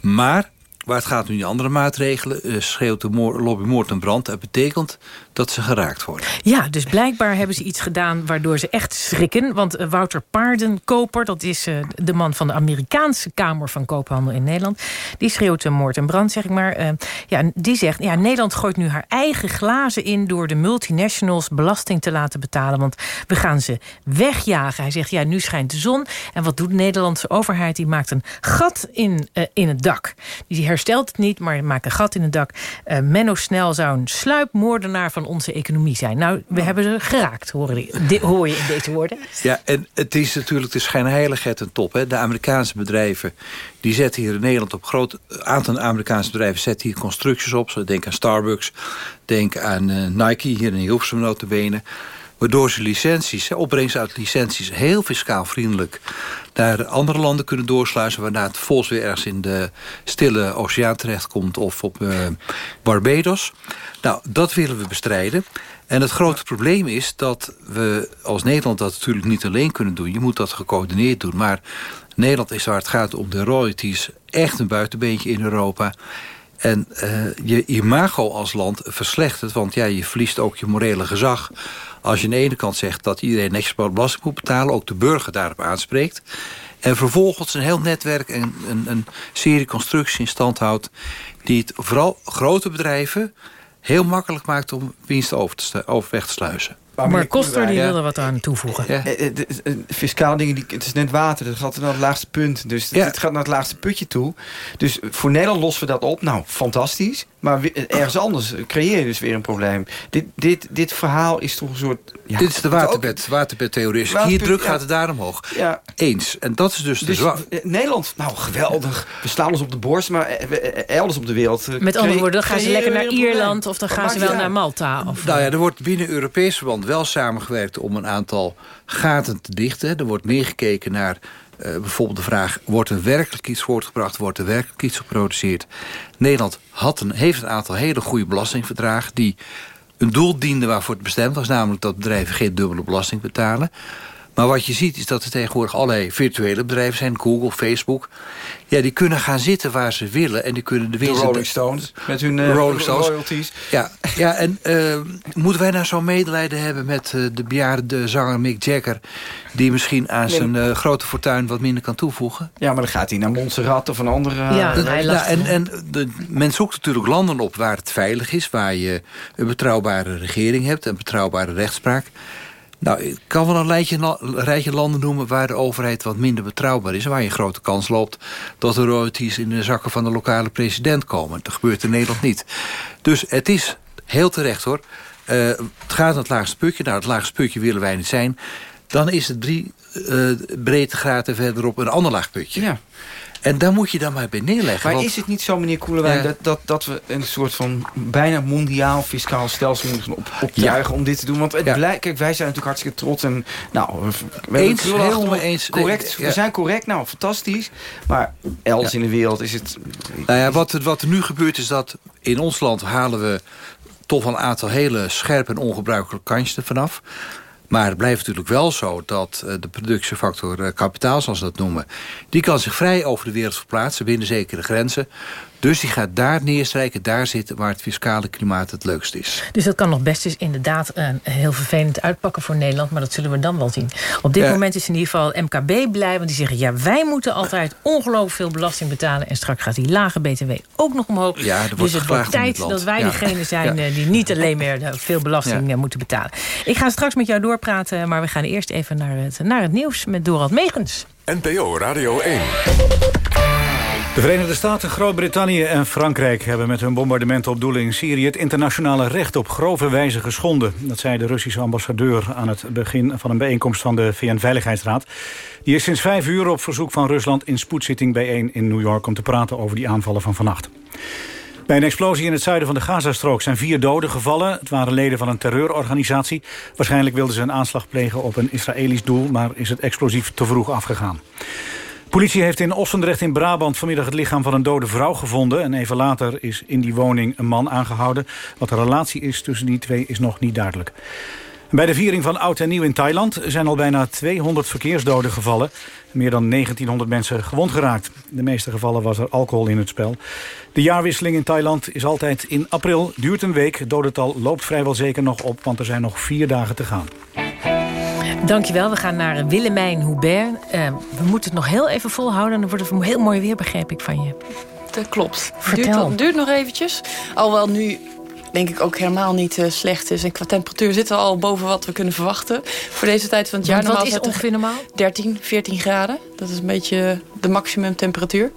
[SPEAKER 25] Maar waar het gaat om die andere maatregelen... schreeuwt de lobby moord en brand. Dat betekent dat ze geraakt worden.
[SPEAKER 2] Ja, dus blijkbaar hebben ze iets gedaan waardoor ze echt schrikken. Want uh, Wouter Paardenkoper, dat is uh, de man van de Amerikaanse Kamer van Koophandel in Nederland... die schreeuwt een moord en brand, zeg ik maar. Ja, die zegt, ja, Nederland gooit nu haar eigen glazen in... door de multinationals belasting te laten betalen. Want we gaan ze wegjagen. Hij zegt, ja, nu schijnt de zon. En wat doet de Nederlandse overheid? Die maakt een gat in, in het dak. Die herstelt het niet, maar maakt een gat in het dak. Menno Snel zou een sluipmoordenaar van onze economie zijn. Nou, we hebben ze geraakt, hoor je, hoor je in deze woorden.
[SPEAKER 25] Ja, en het is natuurlijk de schijnheiligheid en top. Hè. De Amerikaanse bedrijven die zetten hier in Nederland op groot aantal Amerikaanse bedrijven zetten hier constructies op. Zo denk aan Starbucks, denk aan uh, Nike hier in Hilversum notabene. Waardoor ze licenties, opbrengst uit licenties... heel fiscaal vriendelijk naar andere landen kunnen doorsluizen... waarna het volgens weer ergens in de stille oceaan terechtkomt... of op uh, Barbados. Nou, dat willen we bestrijden. En het grote probleem is dat we als Nederland dat natuurlijk niet alleen kunnen doen. Je moet dat gecoördineerd doen. Maar Nederland is waar het gaat om de royalties... echt een buitenbeentje in Europa... En uh, je imago als land verslechtert. Want ja, je verliest ook je morele gezag. Als je aan de ene kant zegt dat iedereen netjes belasting moet betalen... ook de burger daarop aanspreekt... en vervolgens een heel netwerk en een, een serie constructies in stand houdt... die het vooral grote bedrijven heel makkelijk maakt om winst over, te, over weg te sluizen.
[SPEAKER 2] Maar Koster die wilde wat aan toevoegen.
[SPEAKER 14] Ja. Eh, fiscaal dingen, die, het is net water. Dat gaat naar het laagste punt. Dus
[SPEAKER 25] ja.
[SPEAKER 14] het gaat naar het laagste putje toe. Dus voor Nederland lossen we dat op. Nou, fantastisch. Maar ergens anders creëer je dus weer een probleem. Dit, dit, dit verhaal is toch een soort...
[SPEAKER 25] Ja, dit is de waterbed, waterbedtheorie. Hier druk gaat het daar omhoog.
[SPEAKER 14] Ja.
[SPEAKER 25] Eens. En dat is dus,
[SPEAKER 14] dus
[SPEAKER 25] de
[SPEAKER 14] Nederland, nou geweldig. We slaan ons op de borst, maar elders op de wereld...
[SPEAKER 2] Met andere woorden, dan gaan ze lekker naar Ierland... of dan gaan ze wel naar Malta. Of...
[SPEAKER 25] Nou ja, er wordt binnen Europees verband wel samengewerkt... om een aantal gaten te dichten. Er wordt meer gekeken naar uh, bijvoorbeeld de vraag... wordt er werkelijk iets voortgebracht, wordt er werkelijk iets geproduceerd? Nederland had een, heeft een aantal hele goede belastingverdragen... die een doel dienden waarvoor het bestemd was... namelijk dat bedrijven geen dubbele belasting betalen. Maar wat je ziet is dat er tegenwoordig allerlei virtuele bedrijven zijn. Google, Facebook. Ja, die kunnen gaan zitten waar ze willen. En die kunnen de winst...
[SPEAKER 14] De Rolling Stones. Met hun uh,
[SPEAKER 25] Rolling Stones.
[SPEAKER 14] royalties.
[SPEAKER 25] Ja, ja en uh, moeten wij nou zo'n medelijden hebben met uh, de bejaarde zanger Mick Jagger... die misschien aan nee. zijn uh, grote fortuin wat minder kan toevoegen?
[SPEAKER 14] Ja, maar dan gaat hij naar Montserrat of een andere...
[SPEAKER 25] Ja, ja en, en de, men zoekt natuurlijk landen op waar het veilig is... waar je een betrouwbare regering hebt, een betrouwbare rechtspraak... Nou, ik kan wel een rijtje, landen noemen waar de overheid wat minder betrouwbaar is. Waar je grote kans loopt dat de royalties in de zakken van de lokale president komen. Dat gebeurt in Nederland niet. Dus het is heel terecht hoor. Uh, het gaat naar het laagste putje. Nou, het laagste putje willen wij niet zijn. Dan is het drie uh, breedtegraden verderop een ander laag putje.
[SPEAKER 14] Ja.
[SPEAKER 25] En daar moet je dan maar bij neerleggen.
[SPEAKER 14] Maar
[SPEAKER 25] want...
[SPEAKER 14] is het niet zo, meneer Koelewijn, ja. dat, dat, dat we een soort van bijna mondiaal fiscaal stelsel moeten op, opjuichen ja. om dit te doen? Want het ja. blijkt, kijk, wij zijn natuurlijk hartstikke trots en nou, we, we
[SPEAKER 25] eens, helemaal eens.
[SPEAKER 14] Correct, we zijn correct, nou, fantastisch. Maar elders in de wereld is het...
[SPEAKER 25] Nou ja, wat, wat er nu gebeurt is dat in ons land halen we toch een aantal hele scherpe en ongebruikelijke kansjes vanaf. Maar het blijft natuurlijk wel zo dat de productiefactor kapitaal, zoals ze dat noemen... die kan zich vrij over de wereld verplaatsen binnen zekere grenzen. Dus die gaat daar neerstrijken, daar zitten waar het fiscale klimaat het leukst is.
[SPEAKER 2] Dus dat kan nog best eens inderdaad uh, heel vervelend uitpakken voor Nederland. Maar dat zullen we dan wel zien. Op dit ja. moment is in ieder geval MKB blij. Want die zeggen, ja, wij moeten altijd ongelooflijk veel belasting betalen. En straks gaat die lage BTW ook nog omhoog.
[SPEAKER 25] Ja, er wordt
[SPEAKER 2] dus het wordt tijd dat wij ja. degene zijn ja. die niet alleen meer veel belasting moeten betalen. Ik ga straks met jou doorpraten. Maar we gaan eerst even naar het, naar het nieuws met Dorald Megens.
[SPEAKER 1] NPO Radio 1.
[SPEAKER 3] De Verenigde Staten, Groot-Brittannië en Frankrijk... hebben met hun bombardementen op doelen in Syrië... het internationale recht op grove wijze geschonden. Dat zei de Russische ambassadeur aan het begin van een bijeenkomst... van de VN-veiligheidsraad. Die is sinds vijf uur op verzoek van Rusland in spoedzitting bijeen in New York... om te praten over die aanvallen van vannacht. Bij een explosie in het zuiden van de Gazastrook zijn vier doden gevallen. Het waren leden van een terreurorganisatie. Waarschijnlijk wilden ze een aanslag plegen op een Israëlisch doel... maar is het explosief te vroeg afgegaan. Politie heeft in Ossendrecht in Brabant vanmiddag het lichaam van een dode vrouw gevonden. En even later is in die woning een man aangehouden. Wat de relatie is tussen die twee is nog niet duidelijk. Bij de viering van Oud en Nieuw in Thailand zijn al bijna 200 verkeersdoden gevallen. Meer dan 1900 mensen gewond geraakt. In de meeste gevallen was er alcohol in het spel. De jaarwisseling in Thailand is altijd in april. Duurt een week. Het dodental loopt vrijwel zeker nog op, want er zijn nog vier dagen te gaan.
[SPEAKER 2] Dankjewel. We gaan naar Willemijn Hubert. Uh, we moeten het nog heel even volhouden. Dan wordt het heel mooi weer, begreep ik van je.
[SPEAKER 26] Dat klopt.
[SPEAKER 2] Vertel.
[SPEAKER 26] Duurt, duurt nog eventjes. Alhoewel nu denk ik ook helemaal niet uh, slecht is. En qua temperatuur zitten we al boven wat we kunnen verwachten. Voor deze tijd van het jaar.
[SPEAKER 2] Want wat is ongeveer normaal?
[SPEAKER 26] 13, 14 graden. Dat is een beetje de maximum temperatuur.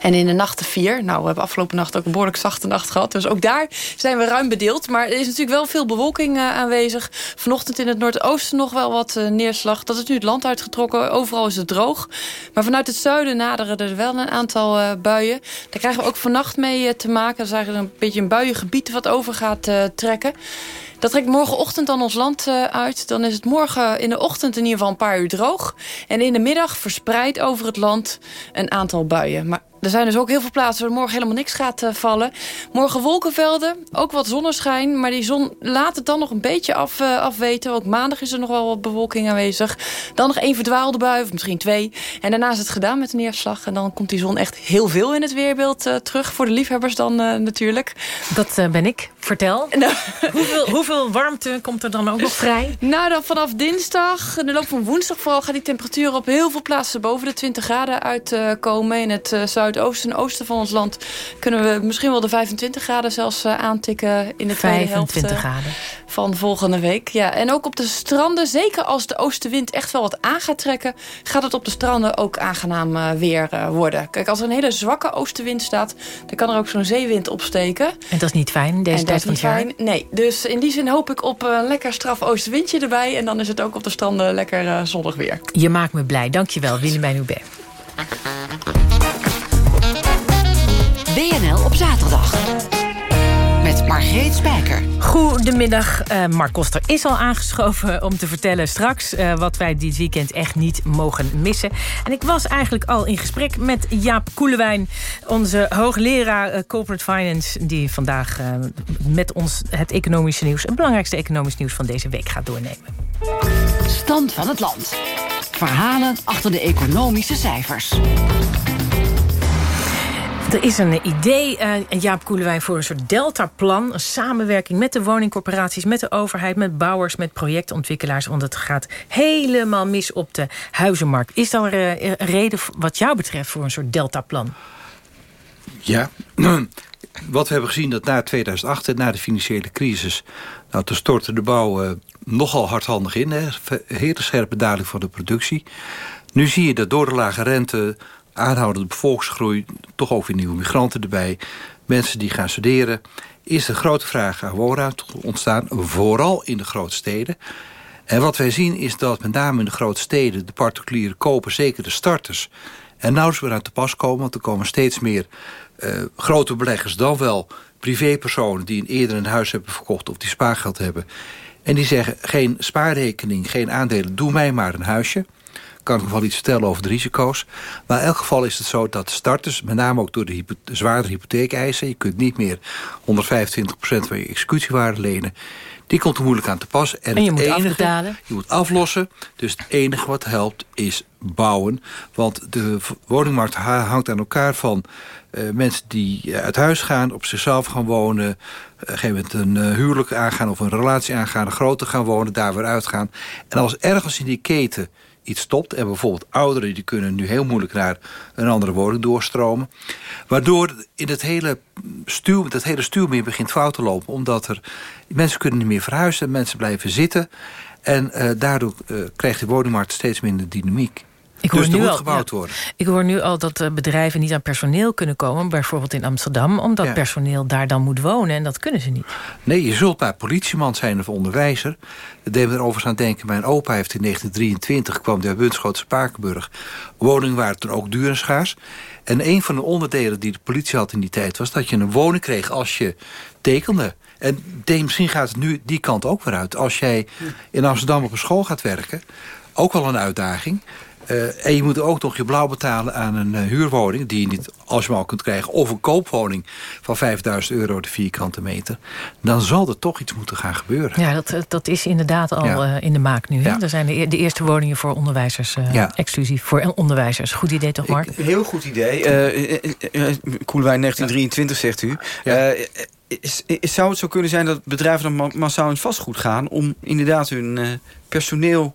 [SPEAKER 26] En in de nachten vier. Nou, we hebben afgelopen nacht ook een behoorlijk zachte nacht gehad. Dus ook daar zijn we ruim bedeeld. Maar er is natuurlijk wel veel bewolking uh, aanwezig. Vanochtend in het noordoosten nog wel wat uh, neerslag. Dat is nu het land uitgetrokken. Overal is het droog. Maar vanuit het zuiden naderen er wel een aantal uh, buien. Daar krijgen we ook vannacht mee te maken. Dat is eigenlijk een beetje een buiengebied wat over gaat trekken. Dat trekt morgenochtend dan ons land uit. Dan is het morgen in de ochtend in ieder geval een paar uur droog. En in de middag verspreid over het land een aantal buien. Maar er zijn dus ook heel veel plaatsen waar morgen helemaal niks gaat uh, vallen. Morgen wolkenvelden, ook wat zonneschijn. Maar die zon laat het dan nog een beetje af, uh, afweten. Ook maandag is er nog wel wat bewolking aanwezig. Dan nog één verdwaalde bui, of misschien twee. En daarna is het gedaan met de neerslag. En dan komt die zon echt heel veel in het weerbeeld uh, terug. Voor de liefhebbers dan natuurlijk.
[SPEAKER 2] Dat ben ik. Vertel. (laughs) Nou, hoeveel, hoeveel warmte komt er dan ook nog vrij?
[SPEAKER 26] Nou, dan vanaf dinsdag, in de loop van woensdag vooral... gaat die temperatuur op heel veel plaatsen boven de 20 graden uitkomen. in het zuiden zuidoosten en oosten van ons land... kunnen we misschien wel de 25 graden zelfs uh, aantikken in de tweede helft uh,
[SPEAKER 2] graden.
[SPEAKER 26] van volgende week. Ja, en ook op de stranden, zeker als de oostenwind echt wel wat aan gaat trekken... gaat het op de stranden ook aangenaam uh, weer worden. Kijk, als er een hele zwakke oostenwind staat... dan kan er ook zo'n zeewind opsteken.
[SPEAKER 2] En dat is niet fijn, deze
[SPEAKER 26] en
[SPEAKER 2] tijd van het jaar?
[SPEAKER 26] Fijn. Nee, dus in die zin hoop ik op een lekker straf oostenwindje erbij... en dan is het ook op de stranden lekker zonnig weer.
[SPEAKER 2] Je maakt me blij. Dankjewel, Willemijn Hubert.
[SPEAKER 17] WNL op zaterdag. Met Margreet Spijker.
[SPEAKER 2] Goedemiddag. Uh, Mark Koster is al aangeschoven om te vertellen straks... Uh, wat wij dit weekend echt niet mogen missen. En ik was eigenlijk al in gesprek met Jaap Koelewijn... onze hoogleraar uh, Corporate Finance... die vandaag met ons het economische nieuws... het belangrijkste economisch nieuws van deze week gaat doornemen.
[SPEAKER 17] Stand van het land. Verhalen achter de economische cijfers.
[SPEAKER 2] Er is een idee, uh, Jaap Koelewijn, voor een soort deltaplan. Een samenwerking met de woningcorporaties, met de overheid... met bouwers, met projectontwikkelaars. Want het gaat helemaal mis op de huizenmarkt. Is er uh, een reden wat jou betreft voor een soort deltaplan?
[SPEAKER 25] Ja, (clears throat) wat we hebben gezien dat na 2008, na de financiële crisis... Nou, toen stortte de bouw uh, nogal hardhandig in. Hè. Hele scherpe daling van de productie. Nu zie je dat door de lage rente aanhoudende bevolkingsgroei... toch ook weer nieuwe migranten erbij. Mensen die gaan studeren. Is de grote vraag woonruimte ontstaan. Vooral in de grote steden. En wat wij zien is dat met name in de grote steden... de particuliere kopen, zeker de starters... en nauwelijks weer aan te pas komen. Want er komen steeds meer uh, grote beleggers dan wel... privépersonen die een eerder een huis hebben verkocht... of die spaargeld hebben. En die zeggen, geen spaarrekening, geen aandelen... doe mij maar een huisje kan ik nog wel iets vertellen over de risico's. Maar in elk geval is het zo dat starters, met name ook door de hypo zwaardere hypotheekeisen... je kunt niet meer 125% van je executiewaarde lenen... die komt er moeilijk aan te pas.
[SPEAKER 2] En, en je moet
[SPEAKER 25] enige,
[SPEAKER 2] afbetalen.
[SPEAKER 25] Je moet aflossen. Dus het enige wat helpt is bouwen. Want de woningmarkt hangt aan elkaar van... Uh, mensen die uit huis gaan, op zichzelf gaan wonen... op een gegeven moment een uh, huwelijk aangaan of een relatie aangaan... groter gaan wonen, daar weer uitgaan. En als ergens in die keten stopt. En bijvoorbeeld ouderen die kunnen nu heel moeilijk naar een andere woning doorstromen. Waardoor in het hele stuw, dat hele stuwmeer begint fout te lopen. Omdat er mensen kunnen niet meer verhuizen, mensen blijven zitten. En uh, daardoor uh, krijgt de woningmarkt steeds minder dynamiek.
[SPEAKER 2] Ik hoor,
[SPEAKER 25] dus
[SPEAKER 2] nu al,
[SPEAKER 25] gebouwd
[SPEAKER 2] ja,
[SPEAKER 25] worden.
[SPEAKER 2] ik hoor nu al dat uh, bedrijven niet aan personeel kunnen komen. Bijvoorbeeld in Amsterdam. Omdat
[SPEAKER 25] Ja.
[SPEAKER 2] personeel daar dan moet wonen. En dat kunnen ze niet.
[SPEAKER 25] Nee, je zult maar politieman zijn of onderwijzer. Dat deed me er overigens aan denken. Mijn opa heeft in 1923, kwam hij uit Bunschoten Spakenburg. Woningen waren toen ook duur en schaars. En een van de onderdelen die de politie had in die tijd... was dat je een woning kreeg als je tekende. En de- misschien gaat het nu die kant ook weer uit. Als jij in Amsterdam op een school gaat werken... ook wel een uitdaging... Eh, en je moet ook nog je blauw betalen aan een eh, huurwoning... die je niet als je maar al kunt krijgen... of een koopwoning van 5000 euro de vierkante meter... dan zal er toch iets moeten gaan gebeuren.
[SPEAKER 2] Ja, dat, dat is inderdaad al
[SPEAKER 25] Ja.
[SPEAKER 2] eh, in de maak nu. Hè?
[SPEAKER 25] Ja.
[SPEAKER 2] Er zijn de, e- de eerste woningen voor onderwijzers. eh,
[SPEAKER 14] Ja.
[SPEAKER 2] Exclusief voor onderwijzers. Goed idee toch, Mark?
[SPEAKER 14] Een heel goed idee. Eh, eh, eh, eh, Koelewijn 1923 zegt u. Eh, is, is- zou het zo kunnen zijn dat bedrijven dan ma- massaal in vastgoed gaan... om inderdaad hun eh, personeel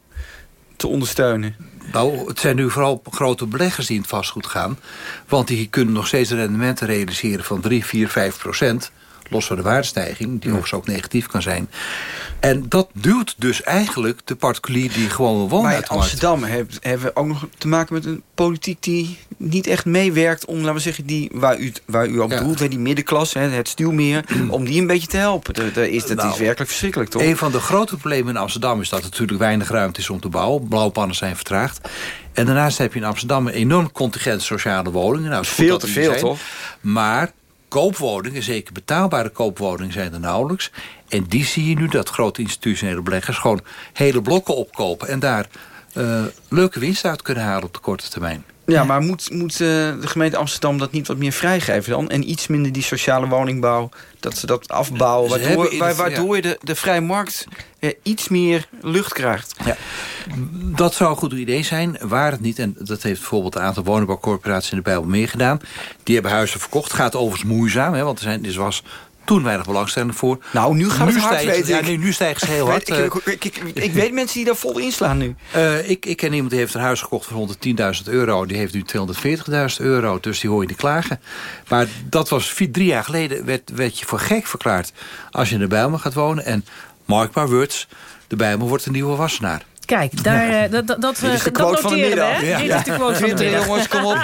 [SPEAKER 14] te ondersteunen?
[SPEAKER 25] Nou, het zijn nu vooral grote beleggers die in het vastgoed gaan. Want die kunnen nog steeds rendementen realiseren van 3, 4, 5 procent. Los van de waardestijging, die overigens ook negatief kan zijn. En dat duwt dus eigenlijk de particulier die gewoon wil wonen
[SPEAKER 14] Maar
[SPEAKER 25] uit
[SPEAKER 14] in. Amsterdam heb- hebben we ook nog te maken met een politiek die niet echt meewerkt om, laten we zeggen, die, waar u, waar u op
[SPEAKER 25] Ja.
[SPEAKER 14] bedoelt, hè, die middenklasse, het stuwmeer, om die een beetje te helpen. Dat, is, dat
[SPEAKER 25] Nou,
[SPEAKER 14] is werkelijk verschrikkelijk, toch?
[SPEAKER 25] Een van de grote problemen in Amsterdam is dat er natuurlijk weinig ruimte is om te bouwen. Blauwpannen zijn vertraagd. En daarnaast heb je in Amsterdam een enorm contingent sociale woningen. Nou,
[SPEAKER 14] Veel te veel,
[SPEAKER 25] zijn.
[SPEAKER 14] toch?
[SPEAKER 25] Maar koopwoningen, zeker betaalbare koopwoningen, zijn er nauwelijks. En die zie je nu dat grote institutionele beleggers gewoon hele blokken opkopen. En daar eh, leuke winst uit kunnen halen op de korte termijn.
[SPEAKER 14] Ja, maar moet, moet eh, de gemeente Amsterdam dat niet wat meer vrijgeven dan? En iets minder die sociale woningbouw, dat ze dat afbouwen.
[SPEAKER 25] Ze
[SPEAKER 14] Waardoor,
[SPEAKER 25] de-
[SPEAKER 14] je de, de vrije markt eh, iets meer lucht krijgt.
[SPEAKER 25] Ja. Dat zou een goed idee zijn, waar het niet. En dat heeft bijvoorbeeld een aantal woningbouwcorporaties in de Bijbel meer gedaan. Die hebben huizen verkocht. Gaat overigens moeizaam, hè, want er, zijn, er was toen weinig belangstelling voor.
[SPEAKER 14] Nou, nu gaat het hard,
[SPEAKER 25] stijgen,
[SPEAKER 14] weet
[SPEAKER 25] ja,
[SPEAKER 14] ik.
[SPEAKER 25] nu, nu stijgen ze heel hard.
[SPEAKER 14] Ik, ik, ik, ik- ik weet mensen die daar vol inslaan nu.
[SPEAKER 25] Eh, ik, ik ken iemand die heeft een huis gekocht voor 110.000 euro. Die heeft nu 240.000 euro, dus die hoor je niet klagen. Maar dat was vier, drie jaar geleden, werd, werd je voor gek verklaard... als je in de Bijlmer gaat wonen. En mark my words, de Bijlmer wordt een nieuwe wassenaar.
[SPEAKER 2] Kijk, daar, eh, dat, dat, dat,
[SPEAKER 25] Dit is de
[SPEAKER 2] dat noteren we.
[SPEAKER 25] Ja.
[SPEAKER 2] Dit is de quote van de
[SPEAKER 14] Twitter,
[SPEAKER 2] middag.
[SPEAKER 14] jongens, kom op.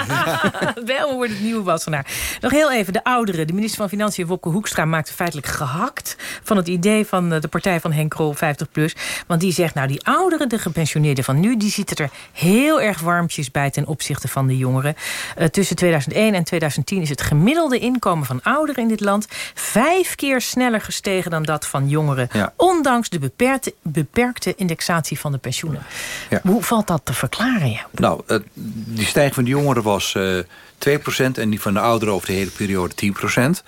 [SPEAKER 14] (laughs)
[SPEAKER 2] Wel wordt het nieuwe wassenaar. Nog heel even, de ouderen. De minister van Financiën, Wopke Hoekstra, maakte feitelijk gehakt... van het idee van eh, de partij van Henk Krol, 50PLUS. Want die zegt, nou, die ouderen, de gepensioneerden van nu... die zitten er heel erg warmpjes bij ten opzichte van de jongeren. Eh, tussen 2001 en 2010 is het gemiddelde inkomen van ouderen in dit land... vijf keer sneller gestegen dan dat van jongeren.
[SPEAKER 25] Ja.
[SPEAKER 2] Ondanks de beperkte, beperkte indexatie van de pensioenen.
[SPEAKER 25] Ja.
[SPEAKER 2] Hoe valt dat te verklaren? Ja?
[SPEAKER 25] Nou, eh, die stijging van de jongeren was eh 2% en die van de ouderen over de hele periode 10%.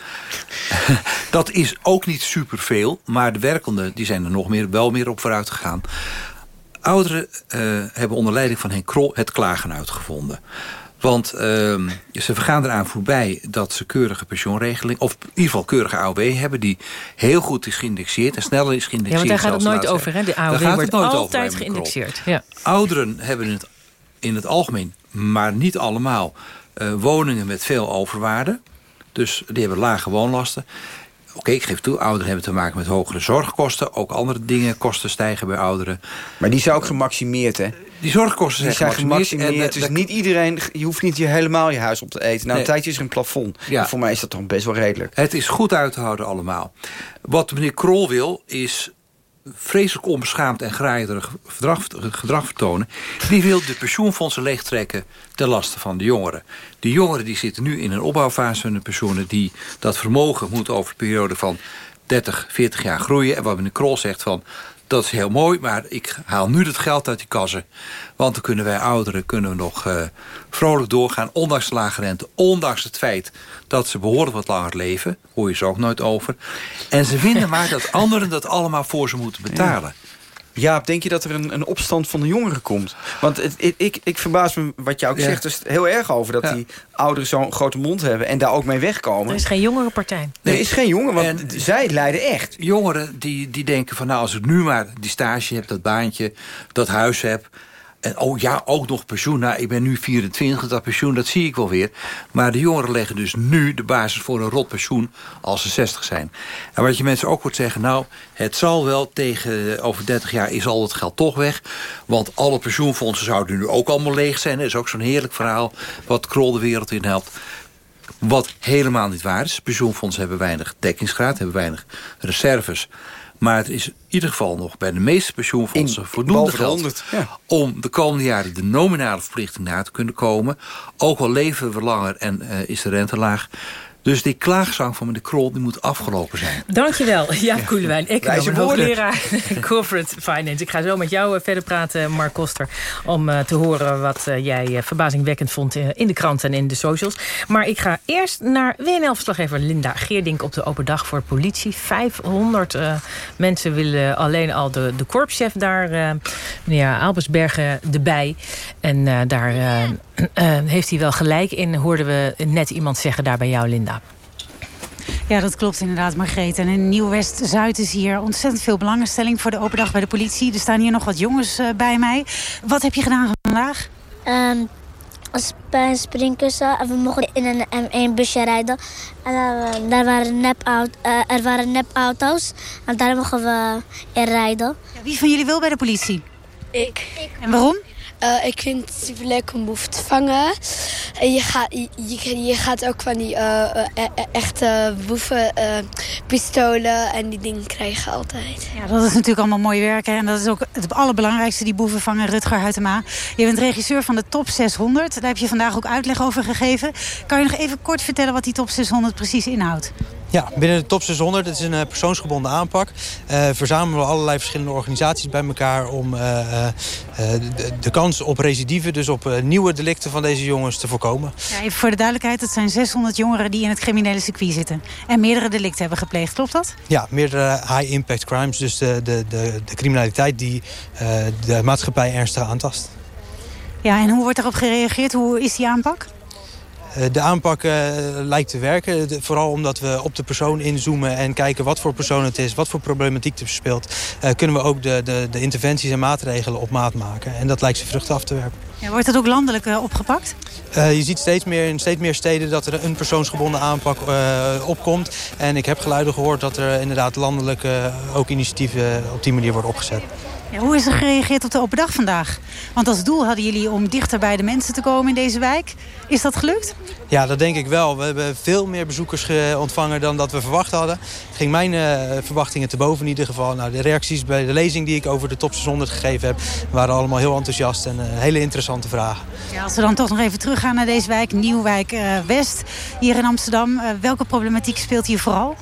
[SPEAKER 25] (laughs) dat is ook niet superveel, maar de werkenden die zijn er nog meer, wel meer op vooruit gegaan. Ouderen uh, hebben onder leiding van Henk Krol het klagen uitgevonden. Want uh, ze gaan eraan voorbij dat ze keurige pensioenregeling... of in ieder geval keurige AOW hebben... die heel goed is geïndexeerd en sneller is geïndexeerd.
[SPEAKER 2] Ja, want daar gaat het nooit over, hè? De AOW wordt altijd geïndexeerd. Ja.
[SPEAKER 25] Ouderen hebben in het, in het algemeen, maar niet allemaal... Uh, woningen met veel overwaarde. Dus die hebben lage woonlasten. Oké, ik geef toe, ouderen hebben te maken met hogere zorgkosten. Ook andere dingen, kosten stijgen bij ouderen.
[SPEAKER 14] Maar die zijn ook gemaximeerd, hè?
[SPEAKER 25] Die zorgkosten
[SPEAKER 14] die zijn gemaximeerd. En, dus niet iedereen, je hoeft niet je helemaal je huis op te eten. Nou, een tijdje is er een plafond. Ja. voor mij is dat toch best wel redelijk.
[SPEAKER 25] Het is goed uit te houden allemaal. Wat meneer Krol wil, is vreselijk onbeschaamd en graaierig gedrag, gedrag vertonen... die wil de pensioenfondsen leegtrekken ten laste van de jongeren. De jongeren die zitten nu in een opbouwfase van hun pensioenen... die dat vermogen moet over een periode van 30, 40 jaar groeien. En wat meneer Krol zegt van dat is heel mooi, maar ik haal nu het geld uit die kassen. Want dan kunnen wij ouderen kunnen we nog uh, vrolijk doorgaan... ondanks de lage rente, ondanks het feit dat ze behoorlijk wat langer leven. Hoor je ze ook nooit over. En ze vinden maar dat (laughs) anderen dat allemaal voor ze moeten betalen.
[SPEAKER 14] Ja, denk je dat er een, een opstand van de jongeren komt? Want het, ik, ik verbaas me, wat je ook zegt, dus heel erg over... dat die ouderen zo'n grote mond hebben en daar ook mee wegkomen.
[SPEAKER 2] Er is geen jongerenpartij.
[SPEAKER 14] Nee, er is geen jongen, want en, zij leiden echt.
[SPEAKER 25] Jongeren die, die denken van, nou, als ik nu maar die stage heb... dat baantje, dat huis heb en oh ja, ook nog pensioen. Nou, ik ben nu 24, dat pensioen, dat zie ik wel weer. Maar de jongeren leggen dus nu de basis voor een rot pensioen als ze 60 zijn. En wat je mensen ook hoort zeggen, nou, het zal wel tegen over 30 jaar is al het geld toch weg. Want alle pensioenfondsen zouden nu ook allemaal leeg zijn. Dat is ook zo'n heerlijk verhaal wat Krol de wereld in helpt. Wat helemaal niet waar is. Pensioenfondsen hebben weinig dekkingsgraad, hebben weinig reserves. Maar het is in ieder geval nog bij de meeste pensioenfondsen in, voldoende geld... om de komende jaren de nominale verplichting na te kunnen komen. Ook al leven we langer en uh, is de rente laag... Dus die klaagzang van meneer Krol die moet afgelopen zijn.
[SPEAKER 2] Dankjewel, Jaap ja. Koelewijn. Ik ben een hoogleraar Corporate Finance. Ik ga zo met jou eh, verder praten, Mark Koster... om uh, te horen wat uh, jij verbazingwekkend vond in de krant en in de socials. Maar ik ga eerst naar WNL-verslaggever Linda Geerdink... op de open dag voor politie. 500 mensen willen alleen al de, de korpschef daar... meneer Albersbergen erbij. En daar heeft hij wel gelijk in, hoorden we net iemand zeggen daar bij jou, Linda.
[SPEAKER 18] Ja, dat klopt inderdaad, Margreet. En in Nieuw-West-Zuid is hier ontzettend veel belangstelling... voor de open dag bij de politie. Er staan hier nog wat jongens uh, bij mij. Wat heb je gedaan vandaag?
[SPEAKER 27] Um, bij een springkussen. En we mochten in een M1-busje rijden. En uh, daar waren nep uh, er waren nepauto's. En daar mogen we in rijden.
[SPEAKER 18] Ja, wie van jullie wil bij de politie?
[SPEAKER 27] Ik.
[SPEAKER 18] En waarom?
[SPEAKER 27] Uh, ik vind het leuk om boeven te vangen. En je, gaat, je, je gaat ook van die uh, uh, echte boevenpistolen en die dingen krijgen altijd.
[SPEAKER 18] Ja, dat is natuurlijk allemaal mooi werk. En dat is ook het allerbelangrijkste, die boeven vangen. Rutger Huytema. Je bent regisseur van de Top 600. Daar heb je vandaag ook uitleg over gegeven. Kan je nog even kort vertellen wat die Top 600 precies inhoudt?
[SPEAKER 28] Ja, binnen de Top 600, dat is een uh, persoonsgebonden aanpak... Uh, verzamelen we allerlei verschillende organisaties bij elkaar... om uh, de, de, kans op recidive, dus op nieuwe delicten van deze jongens te voorkomen.
[SPEAKER 18] Ja, even voor de duidelijkheid, het zijn 600 jongeren die in het criminele circuit zitten... en meerdere delicten hebben gepleegd, klopt dat?
[SPEAKER 28] Ja, meerdere high-impact crimes, dus de, de, de, de criminaliteit die de maatschappij ernstig aantast.
[SPEAKER 18] Ja, en hoe wordt daarop gereageerd? Hoe is die aanpak?
[SPEAKER 28] Eh, de aanpak uh, lijkt te werken. vooral omdat we op de persoon inzoomen en kijken wat voor persoon het is, wat voor problematiek er speelt. Uh, kunnen we ook de, de, de, interventies en maatregelen op maat maken. En dat lijkt zijn vruchten af te werpen.
[SPEAKER 18] Ja, wordt dat ook landelijk opgepakt?
[SPEAKER 28] je ziet steeds meer in steeds meer steden dat er een persoonsgebonden aanpak opkomt. En ik heb geluiden gehoord dat er inderdaad landelijk ook initiatieven op die manier worden opgezet.
[SPEAKER 18] Ja, hoe is er gereageerd op de open dag vandaag? Want als doel hadden jullie om dichter bij de mensen te komen in deze wijk. Is dat gelukt?
[SPEAKER 28] Ja, dat denk ik wel. We hebben veel meer bezoekers ontvangen dan dat we verwacht hadden. Het ging mijn uh, verwachtingen te boven in ieder geval. Nou, de reacties bij de lezing die ik over de top 600 gegeven heb... waren allemaal heel enthousiast en uh, hele interessante vragen.
[SPEAKER 18] Ja, als we dan toch nog even teruggaan naar deze wijk, Nieuwwijk uh, West, hier in Amsterdam. welke problematiek speelt hier vooral?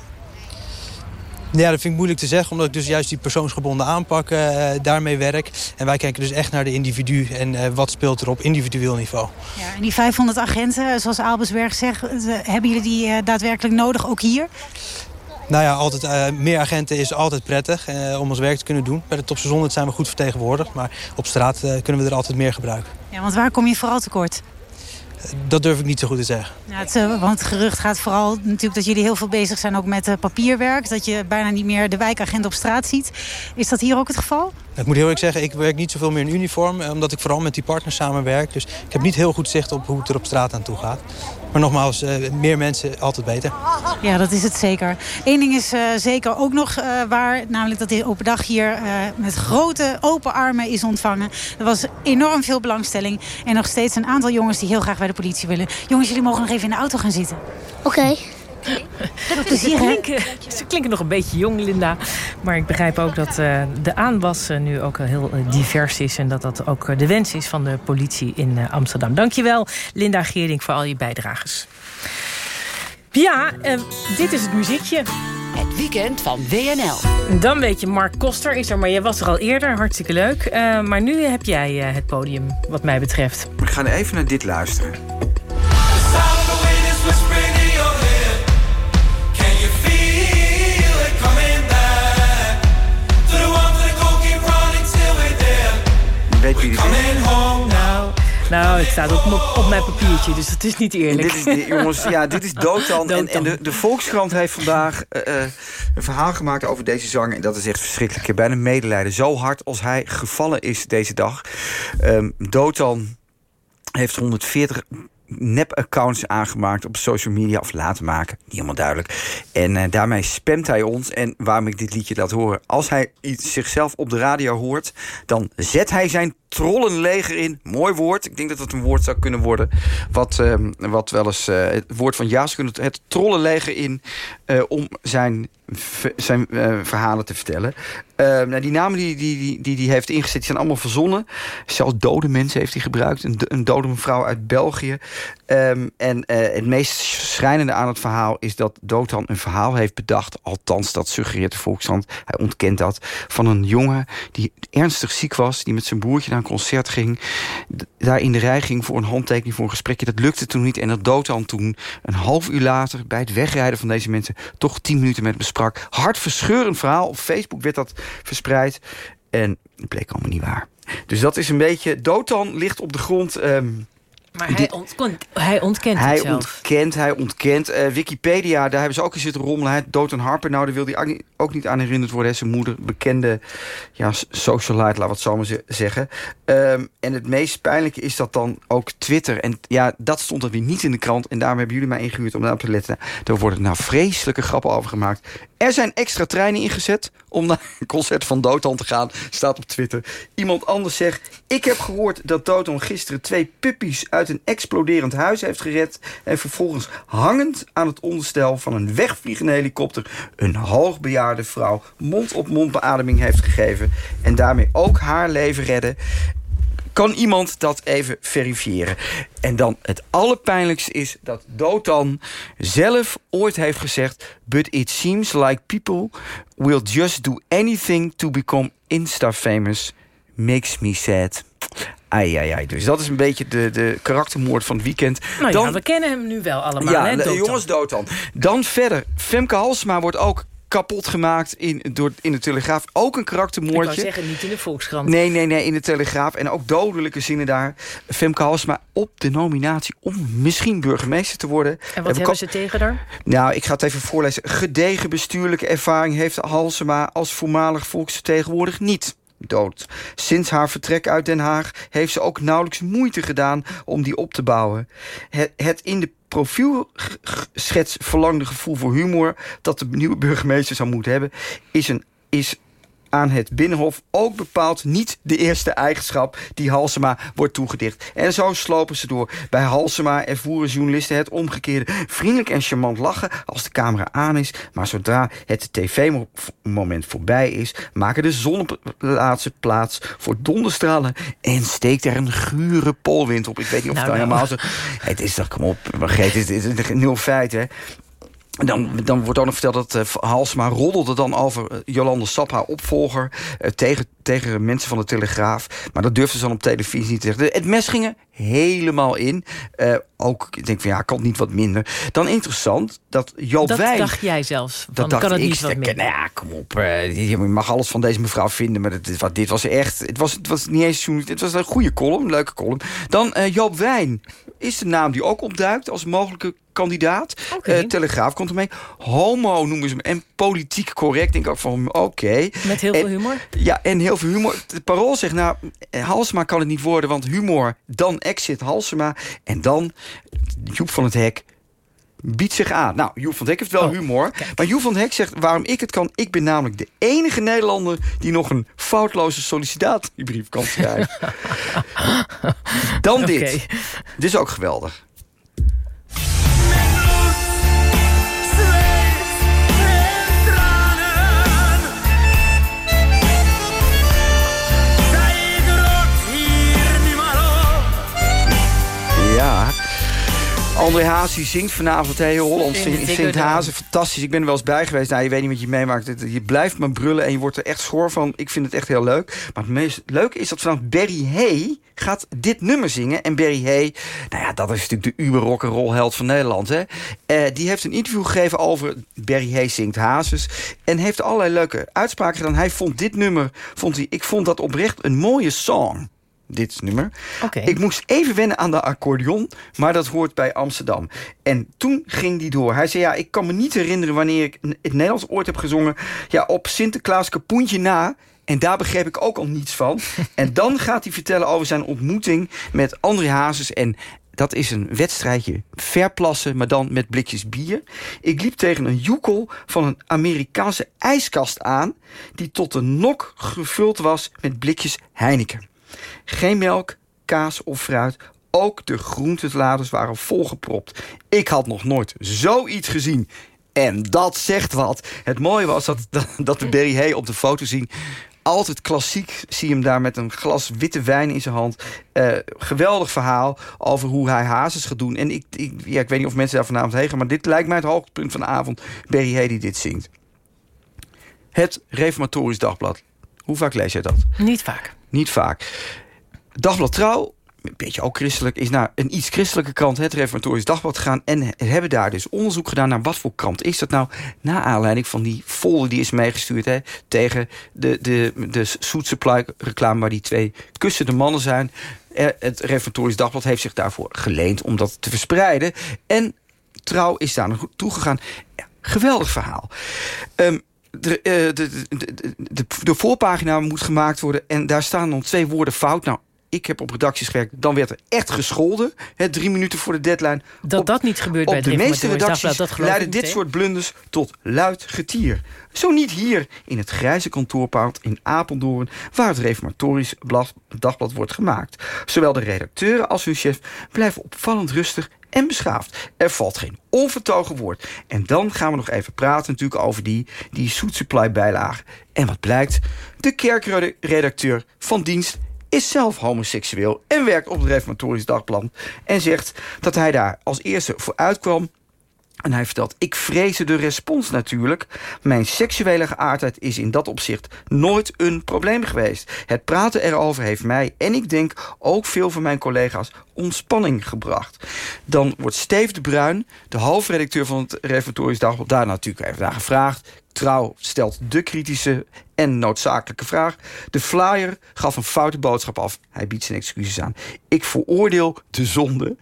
[SPEAKER 28] Ja, dat vind ik moeilijk te zeggen, omdat ik dus juist die persoonsgebonden aanpak uh, daarmee werk. En wij kijken dus echt naar de individu en uh, wat speelt er op individueel niveau.
[SPEAKER 18] Ja, en die 500 agenten, zoals Albersberg zegt, hebben jullie die uh, daadwerkelijk nodig, ook hier?
[SPEAKER 28] Nou ja, altijd, eh, meer agenten is altijd prettig eh, om ons werk te kunnen doen. Bij de topseizoen 100 zijn we goed vertegenwoordigd. Maar op straat eh, kunnen we er altijd meer gebruiken.
[SPEAKER 18] Ja, want waar kom je vooral tekort?
[SPEAKER 28] Dat durf ik niet zo goed te zeggen.
[SPEAKER 18] Ja, het, eh, want het gerucht gaat vooral natuurlijk dat jullie heel veel bezig zijn ook met eh, papierwerk. Dat je bijna niet meer de wijkagent op straat ziet. Is dat hier ook het geval?
[SPEAKER 28] Ik moet heel eerlijk zeggen, ik werk niet zoveel meer in uniform. eh, Omdat ik vooral met die partners samenwerk. Dus ik heb niet heel goed zicht op hoe het er op straat aan toe gaat. Maar nogmaals, eh, meer mensen, altijd beter.
[SPEAKER 18] Ja, dat is het zeker. Eén ding is eh, zeker ook nog eh, waar. Namelijk dat de open dag hier eh, met grote open armen is ontvangen. Er was enorm veel belangstelling. En nog steeds een aantal jongens die heel graag bij de politie willen. Jongens, jullie mogen nog even in de auto gaan zitten.
[SPEAKER 27] Oké.
[SPEAKER 2] Ze
[SPEAKER 18] plezier,
[SPEAKER 2] klinken, ze klinken nog een beetje jong, Linda. Maar ik begrijp ook dat eh, de aanwas eh, nu ook heel eh, divers is... en dat dat ook de wens is van de politie in eh, Amsterdam. Dankjewel, Linda Geerding, voor al je bijdrages. Ja, dit is het muziekje.
[SPEAKER 17] Het weekend van WNL.
[SPEAKER 2] Dan weet je, Mark Koster is er, maar jij was er al eerder. Hartstikke leuk. Eh, maar nu heb jij eh, het podium, wat mij betreft.
[SPEAKER 29] We gaan even naar dit luisteren. Dit is?
[SPEAKER 2] Nou, nou, het staat ook op, op mijn papiertje, dus dat is niet eerlijk.
[SPEAKER 29] Dit is, jongens, ja, dit is Dotan. (laughs) En, en de, de Volkskrant heeft vandaag eh, eh, een verhaal gemaakt over deze zanger. En dat is echt verschrikkelijk. Ik heb bijna medelijden. Zo hard als hij gevallen is deze dag. Dotan heeft 140 nep-accounts aangemaakt op social media. Of laten maken, niet helemaal duidelijk. En eh, daarmee spamt hij ons. En waarom ik dit liedje laat horen. Als hij iets zichzelf op de radio hoort... dan zet hij zijn trollenleger in. Mooi woord. Ik denk dat het een woord zou kunnen worden. Wat, ehm, wat wel eens eh, het woord van ja zou kunnen... Het trollenleger in eh, om zijn, zijn eh, verhalen te vertellen. Ehm, nou, die namen die die, die, die die heeft ingezet, die zijn allemaal verzonnen. Zelfs dode mensen heeft hij gebruikt. Een, een dode mevrouw uit België. Ehm, en eh, het meest schrijnende aan het verhaal is dat Dotan een verhaal heeft bedacht. Althans, dat suggereert de Volkskrant. Hij ontkent dat. Van een jongen die ernstig ziek was. Die met zijn broertje naar een concert ging. Daar in de rij ging voor een handtekening voor een gesprekje. Dat lukte toen niet. En dat Dotan toen een half uur later bij het wegrijden van deze mensen... toch tien minuten met besprak. Hartverscheurend verhaal. Op Facebook werd dat verspreid. En het bleek allemaal niet waar. Dus dat is een beetje... Dotan ligt op de grond... ehm,
[SPEAKER 2] Maar hij, ontkent, hij ontkent
[SPEAKER 29] hij
[SPEAKER 2] het zelf.
[SPEAKER 29] ontkent, hij ontkent. Eh, Wikipedia, daar hebben ze ook in zitten rommelen. Hij, Dotan Harper, nou, daar wil hij ook niet, aan herinnerd worden. hè. Zijn moeder, bekende ja, socialite, laat het zo maar ze- zeggen. Ehm, en het meest pijnlijke is dat dan ook Twitter. En ja, dat stond er weer niet in de krant. En daarom hebben jullie mij ingehuurd om daarop te letten. Daar worden nou vreselijke grappen over gemaakt. Er zijn extra treinen ingezet om naar een concert van Dotan te gaan. Staat op Twitter. Iemand anders zegt... Ik heb gehoord dat Dotan gisteren twee puppies uit een exploderend huis heeft gered... en vervolgens hangend aan het onderstel van een wegvliegende helikopter... een hoogbejaarde vrouw mond-op-mond beademing heeft gegeven... en daarmee ook haar leven redden... Kan iemand dat even verifiëren? En dan het allerpijnlijkste is dat Dotan zelf ooit heeft gezegd... But it seems like people will just do anything to become Insta-famous. Makes me sad. Ai, ai, ai. Dus dat is een beetje de, de karaktermoord van het weekend.
[SPEAKER 2] Nou ja,
[SPEAKER 29] Dan-
[SPEAKER 2] we kennen hem nu wel allemaal,
[SPEAKER 29] ja,
[SPEAKER 2] hè,
[SPEAKER 29] de-
[SPEAKER 2] Dotan.
[SPEAKER 29] jongens dood dan. Dan verder. Femke Halsema wordt ook kapot gemaakt in, door, in de Telegraaf. Ook een
[SPEAKER 2] Ik wou
[SPEAKER 29] karaktermoordje.
[SPEAKER 2] zeggen, niet in de Volkskrant.
[SPEAKER 29] Nee, nee, nee, in de Telegraaf. En ook dodelijke zinnen daar. Femke Halsema op de nominatie om misschien burgemeester te worden.
[SPEAKER 2] En wat
[SPEAKER 29] Hebben
[SPEAKER 2] hebben ze tegen haar?
[SPEAKER 29] nou, ik ga het even voorlezen. Gedegen bestuurlijke ervaring heeft Halsema als voormalig volksvertegenwoordiger niet. Dood. Sinds haar vertrek uit Den Haag heeft ze ook nauwelijks moeite gedaan om die op te bouwen. Het, in de profielschets verlangde gevoel voor humor dat de nieuwe burgemeester zou moeten hebben, is een is aan het Binnenhof ook bepaald niet de eerste eigenschap die Halsema wordt toegedicht. En zo slopen ze door. Bij Halsema ervoeren journalisten het omgekeerde. Vriendelijk en charmant lachen als de camera aan is. Maar zodra het tv-moment voorbij is, maken de zonneplaatsen plaats voor donderstralen. En steekt er een gure polwind op. Ik weet niet of
[SPEAKER 2] Nou,
[SPEAKER 29] het
[SPEAKER 2] nou.
[SPEAKER 29] helemaal zo... (laughs) Het is toch, kom op, Margreet, het is een nul feit, hè. Dan, dan wordt ook nog verteld dat uh, Halsema roddelde dan over uh, Jolande Sap, haar opvolger... Uh, tegen, tegen mensen van de Telegraaf. Maar dat durfde ze dan op televisie niet te zeggen. Het mes ging er helemaal in. ook, ik denk van ja, kan het niet wat minder. Dan interessant dat Joop
[SPEAKER 2] dat
[SPEAKER 29] Wijn...
[SPEAKER 2] Dat dacht jij zelfs.
[SPEAKER 29] Dat
[SPEAKER 2] kan het
[SPEAKER 29] ik,
[SPEAKER 2] niet wat minder.
[SPEAKER 29] Nou ja, kom op. je mag alles van deze mevrouw vinden. Maar dit, dit was echt... Het was, het was niet eens Het was een goede column, een leuke column. Dan Joop Wijn is de naam die ook opduikt als mogelijke kandidaat. Okay. Uh, Telegraaf komt ermee. Homo noemen ze hem. En politiek correct. Denk ik ook van, oké. Okay.
[SPEAKER 2] Met heel
[SPEAKER 29] en,
[SPEAKER 2] veel humor?
[SPEAKER 29] Ja, en heel humor. Het parool zegt, nou, Halsema kan het niet worden... want humor, dan exit Halsema. En dan Joep van het Hek biedt zich aan. Nou, Joep van het Hek heeft wel oh, humor. Kijk. Maar Joep van het Hek zegt, waarom ik het kan... ik ben namelijk de enige Nederlander... die nog een foutloze sollicitatiebrief kan schrijven. (laughs) dan okay. dit. Dit is ook geweldig. Ja. André Haas die zingt vanavond heel Holland in Sint-Hazen. Fantastisch. Ik ben er wel eens bij geweest. Nou, je weet niet wat je meemaakt. Je blijft maar brullen en je wordt er echt schoor van. Ik vind het echt heel leuk. Maar het meest leuke is dat vanavond Barry Hay gaat dit nummer zingen. En Barry Hay, nou ja, dat is natuurlijk de uber rock'n'roll held van Nederland. Hè? Uh, die heeft een interview gegeven over Barry Hay zingt Hazes. En heeft allerlei leuke uitspraken gedaan. Hij vond dit nummer, vond hij, ik vond dat oprecht een mooie song dit nummer.
[SPEAKER 2] Okay.
[SPEAKER 29] Ik moest even wennen aan de accordeon, maar dat hoort bij Amsterdam. En toen ging die door. Hij zei, ja, ik kan me niet herinneren wanneer ik het Nederlands ooit heb gezongen... ja, op Sinterklaas Kapoentje na... En daar begreep ik ook al niets van. (laughs) en dan gaat hij vertellen over zijn ontmoeting met André Hazes. En dat is een wedstrijdje verplassen, maar dan met blikjes bier. Ik liep tegen een joekel van een Amerikaanse ijskast aan... die tot de nok gevuld was met blikjes Heineken. Geen melk, kaas of fruit. Ook de groenteladers waren volgepropt. Ik had nog nooit zoiets gezien. En dat zegt wat. Het mooie was dat, (laughs) dat de Berry Hay op de foto zien altijd klassiek. Zie hem daar met een glas witte wijn in zijn hand. Uh, geweldig verhaal over hoe hij hazes gaat doen. En ik, ik, ja, ik weet niet of mensen daar vanavond heen maar dit lijkt mij het hoogtepunt van de avond. Berry Hay die dit zingt. Het Reformatorisch Dagblad. Hoe vaak lees jij dat?
[SPEAKER 2] Niet vaak.
[SPEAKER 29] Niet vaak. Dagblad Trouw, een beetje ook christelijk... is naar een iets christelijke krant, het Reformatorisch Dagblad gegaan... en hebben daar dus onderzoek gedaan naar wat voor krant is dat nou... na aanleiding van die folder die is meegestuurd... Hè, tegen de, de, de Supply reclame waar die twee kussen de mannen zijn. Het Reformatorisch Dagblad heeft zich daarvoor geleend om dat te verspreiden. En Trouw is daar naartoe gegaan. Geweldig verhaal. Um, de, de, de, de, de voorpagina moet gemaakt worden... en daar staan dan twee woorden fout. Nou, ik heb op redacties gewerkt, dan werd er echt gescholden. Hè, drie minuten voor de deadline.
[SPEAKER 2] Dat
[SPEAKER 29] op,
[SPEAKER 2] dat niet gebeurt bij
[SPEAKER 29] de meeste redacties dat leiden dit soort blunders tot luid getier. Zo niet hier in het grijze kantoorpand in Apeldoorn... waar het reformatorisch dagblad wordt gemaakt. Zowel de redacteuren als hun chef blijven opvallend rustig en beschaafd. Er valt geen onvertogen woord. En dan gaan we nog even praten natuurlijk over die, die Supply bijlage. En wat blijkt? De kerkredacteur van dienst is zelf homoseksueel en werkt op het Reformatorisch Dagblad... en zegt dat hij daar als eerste voor uitkwam en hij vertelt, ik vreesde de respons natuurlijk. Mijn seksuele geaardheid is in dat opzicht nooit een probleem geweest. Het praten erover heeft mij, en ik denk ook veel van mijn collega's, ontspanning gebracht. Dan wordt Steve de Bruin, de hoofdredacteur van het Reformatorisch Dagblad... daar natuurlijk even naar gevraagd. Trouw stelt de kritische en noodzakelijke vraag. De flyer gaf een foute boodschap af. Hij biedt zijn excuses aan. Ik veroordeel de zonde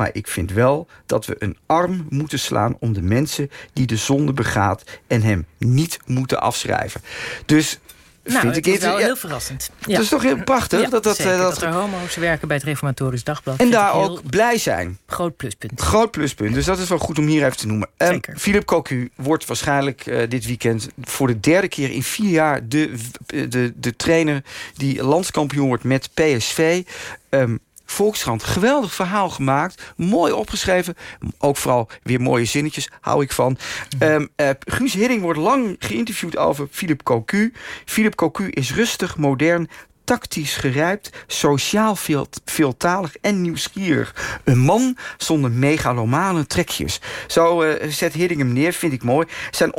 [SPEAKER 29] maar ik vind wel dat we een arm moeten slaan om de mensen die de zonde begaat en hem niet moeten afschrijven. Dus
[SPEAKER 2] nou,
[SPEAKER 29] vind ik
[SPEAKER 2] is wel
[SPEAKER 29] ja,
[SPEAKER 2] heel verrassend.
[SPEAKER 29] Het is toch heel prachtig?
[SPEAKER 2] Ja,
[SPEAKER 29] dat, dat,
[SPEAKER 2] zeker,
[SPEAKER 29] dat,
[SPEAKER 2] dat er homo's werken bij het Reformatorisch Dagblad.
[SPEAKER 29] En daar ook blij zijn.
[SPEAKER 2] Groot pluspunt.
[SPEAKER 29] Groot pluspunt. Dus dat is wel goed om hier even te noemen. Um. Philip Cocu wordt waarschijnlijk uh, dit weekend... voor de derde keer in vier jaar de, de, de trainer... die landskampioen wordt met PSV... Um, Volkskrant, geweldig verhaal gemaakt. Mooi opgeschreven. Ook vooral weer mooie zinnetjes, hou ik van. Um, uh, Guus Hidding wordt lang geïnterviewd over Philip Cocu. Philip Cocu is rustig, modern, tactisch gerijpt, sociaal veel, veeltalig en nieuwsgierig. Een man zonder megalomane trekjes. Zo uh, zet Hidding hem neer, vind ik mooi. Zijn,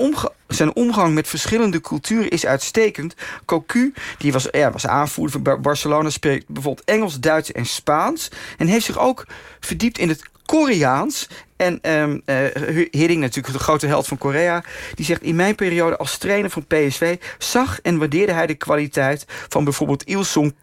[SPEAKER 29] zijn omgang met verschillende culturen is uitstekend. Cocu, die was, ja, was aanvoerder van Barcelona, spreekt bijvoorbeeld Engels, Duits en Spaans. En heeft zich ook verdiept in het Koreaans. En um, natuurlijk de grote held van Korea... die zegt, in mijn periode als trainer van PSV... zag en waardeerde hij de kwaliteit van bijvoorbeeld Ilsung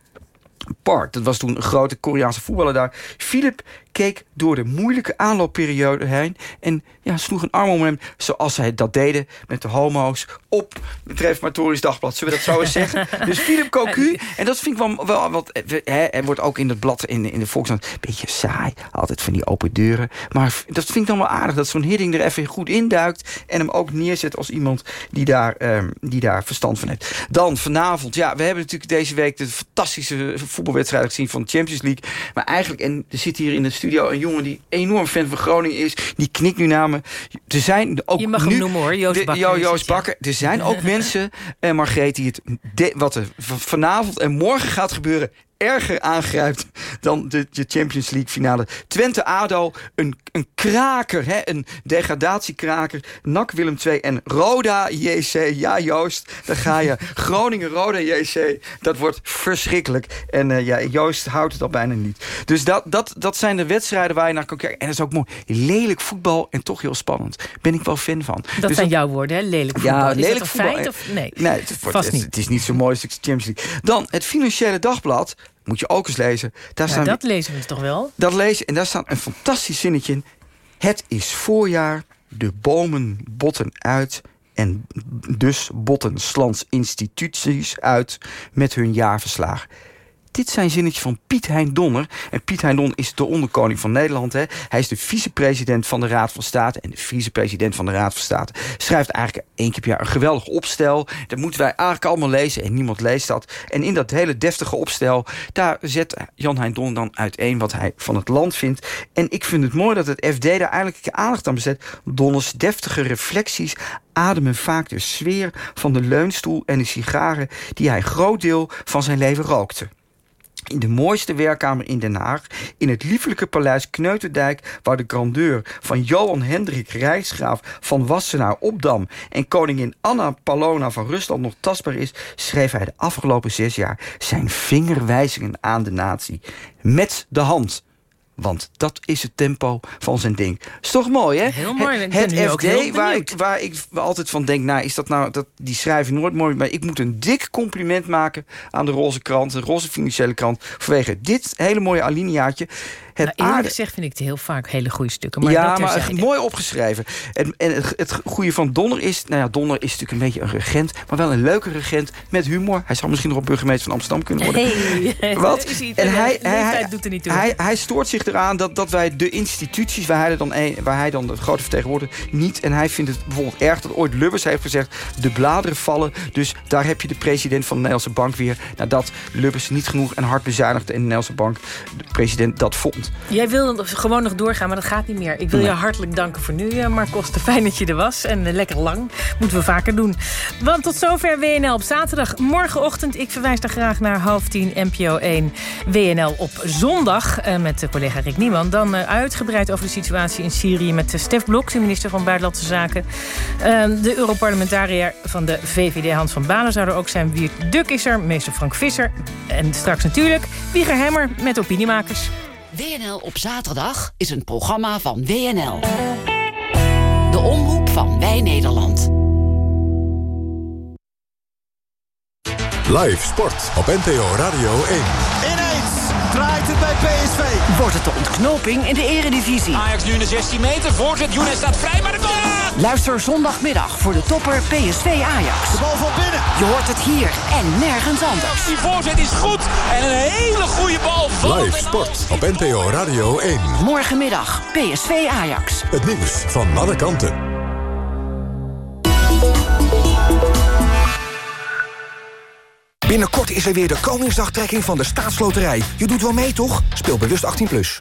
[SPEAKER 29] Park. Dat was toen een grote Koreaanse voetballer daar. Philip keek door de moeilijke aanloopperiode heen... en ja, sloeg een arm om hem, zoals zij dat deden... met de homo's op het Reformatorisch Dagblad. Zullen we dat zo eens zeggen? (laughs) Dus Philip Cocu, en dat vind ik wel... wel wat, hè, er wordt ook in het blad, in, in de Volkskrant... een beetje saai, altijd van die open deuren. Maar dat vind ik dan wel aardig, dat zo'n Hidding er even goed induikt... en hem ook neerzet als iemand die daar, um, die daar verstand van heeft. Dan vanavond, ja, we hebben natuurlijk deze week... de fantastische voetbalwedstrijd gezien van de Champions League. Maar eigenlijk, en er zit hier in de studio een jongen die enorm fan van Groningen is. Die knikt nu naar me. Er zijn ook
[SPEAKER 2] Je mag
[SPEAKER 29] nu,
[SPEAKER 2] hem noemen hoor, Joost Bakker.
[SPEAKER 29] De, Joost Bakker. Er zijn ook (laughs) mensen, en Margreet, die het de, wat er vanavond en morgen gaat gebeuren erger aangrijpt dan de, de Champions League finale. Twente-ADO, een, een kraker, hè, een degradatiekraker. NAC Willem II en Roda JC. Ja, Joost, daar ga je. (laughs) Groningen-Roda JC, dat wordt verschrikkelijk. En uh, ja, Joost houdt het al bijna niet. Dus dat, dat, dat zijn de wedstrijden waar je naar kan kijken. En dat is ook mooi. Lelijk voetbal en toch heel spannend. Ben ik wel fan van.
[SPEAKER 2] Dat
[SPEAKER 29] dus
[SPEAKER 2] zijn jouw woorden, hè? Lelijk voetbal.
[SPEAKER 29] Ja,
[SPEAKER 2] is
[SPEAKER 29] lelijk voetbal.
[SPEAKER 2] feit of nee?
[SPEAKER 29] Nee, het,
[SPEAKER 2] Vast
[SPEAKER 29] het,
[SPEAKER 2] niet.
[SPEAKER 29] het is niet zo mooi als de Champions League. Dan het Financiële Dagblad. Moet je ook eens lezen. Daar
[SPEAKER 2] Ja,
[SPEAKER 29] staan
[SPEAKER 2] dat lezen we toch wel?
[SPEAKER 29] dat lezen en daar staat een fantastisch zinnetje in. Het is voorjaar, de bomen botten uit... en dus botten Slans instituties uit met hun jaarverslagen. Dit zijn zinnetjes van Piet Hein Donner. En Piet Hein is de onderkoning van Nederland. Hè. Hij is de vicepresident van de Raad van State. En de vicepresident van de Raad van State schrijft eigenlijk één keer per jaar een geweldig opstel. Dat moeten wij eigenlijk allemaal lezen. En niemand leest dat. En in dat hele deftige opstel, daar zet Jan Hein Donner dan uiteen wat hij van het land vindt. En ik vind het mooi dat het FD daar eigenlijk aandacht aan besteedt. Donners deftige reflecties ademen vaak de sfeer van de leunstoel en de sigaren die hij groot deel van zijn leven rookte in de mooiste werkkamer in Den Haag... in het liefelijke paleis Kneuterdijk... waar de grandeur van Johan Hendrik Rijksgraaf van Wassenaar Opdam... en koningin Anna Palona van Rusland nog tastbaar is... schreef hij de afgelopen zes jaar zijn vingerwijzingen aan de natie. Met de hand. Want dat is het tempo van zijn ding. Is toch mooi, hè?
[SPEAKER 2] Heel mooi. Ik
[SPEAKER 29] Het, FD, waar ik, waar ik altijd van denk... nou, is dat nou, dat, die schrijven nooit mooi... maar ik moet een dik compliment maken aan de Roze Krant... de Roze Financiële Krant... vanwege dit hele mooie alineaatje. Het
[SPEAKER 2] Nou, eerlijk
[SPEAKER 29] aarde-
[SPEAKER 2] gezegd vind ik het heel vaak hele goede stukken. Maar
[SPEAKER 29] ja,
[SPEAKER 2] dat
[SPEAKER 29] maar mooi opgeschreven. En, en het, het goede van Donner is... Nou ja, Donner is natuurlijk een beetje een regent... maar wel een leuke regent met humor. Hij zou misschien nog wel burgemeester van Amsterdam kunnen worden.
[SPEAKER 2] Hey, (laughs)
[SPEAKER 29] Wat? (laughs) En hij, hij,
[SPEAKER 2] doet er niet toe.
[SPEAKER 29] hij, hij stoort zich eraan dat, dat wij de instituties... Waar hij, dan waar hij dan de grote vertegenwoordiger niet... en hij vindt het bijvoorbeeld erg dat ooit Lubbers heeft gezegd... de bladeren vallen, dus daar heb je de president van de Nederlandse Bank weer... nadat Lubbers niet genoeg en hard bezuinigde... en de Nederlandse Bank de president dat vond.
[SPEAKER 2] Jij wil gewoon nog doorgaan, maar dat gaat niet meer. Ik wil je hartelijk danken voor nu, eh, Mark Koster. Fijn dat je er was en eh, lekker lang. Moeten we vaker doen. Want tot zover WNL op zaterdag. Morgenochtend, ik verwijs daar graag naar half tien NPO 1 WNL op zondag... eh, met de collega Rick Nieman. Dan uitgebreid over de situatie in Syrië... met Stef Blok, de minister van Buitenlandse Zaken. Eh, de Europarlementariër van de VVD, Hans van Balen, zou er ook zijn. Wiert Duk is er, meester Frank Visser. En straks natuurlijk Wieger Hemmer met opiniemakers.
[SPEAKER 17] WNL op zaterdag is een programma van WNL. De omroep van Wij Nederland.
[SPEAKER 1] Live sport op NPO Radio 1.
[SPEAKER 30] Draait het bij PSV.
[SPEAKER 17] Wordt het de ontknoping in de eredivisie?
[SPEAKER 30] Ajax nu in de 16 meter. Voorzet. Younes staat vrij, maar de bal...
[SPEAKER 17] Luister zondagmiddag voor de topper PSV Ajax.
[SPEAKER 30] De bal van binnen.
[SPEAKER 17] Je hoort het hier en nergens anders.
[SPEAKER 30] Die voorzet is goed. En een hele goede bal. van
[SPEAKER 1] Live sport op NPO Radio 1.
[SPEAKER 17] Morgenmiddag PSV Ajax.
[SPEAKER 1] Het nieuws van alle kanten.
[SPEAKER 31] Binnenkort is er weer de Koningsdagtrekking van de Staatsloterij. Je doet wel mee, toch? Speel bewust 18+. Plus.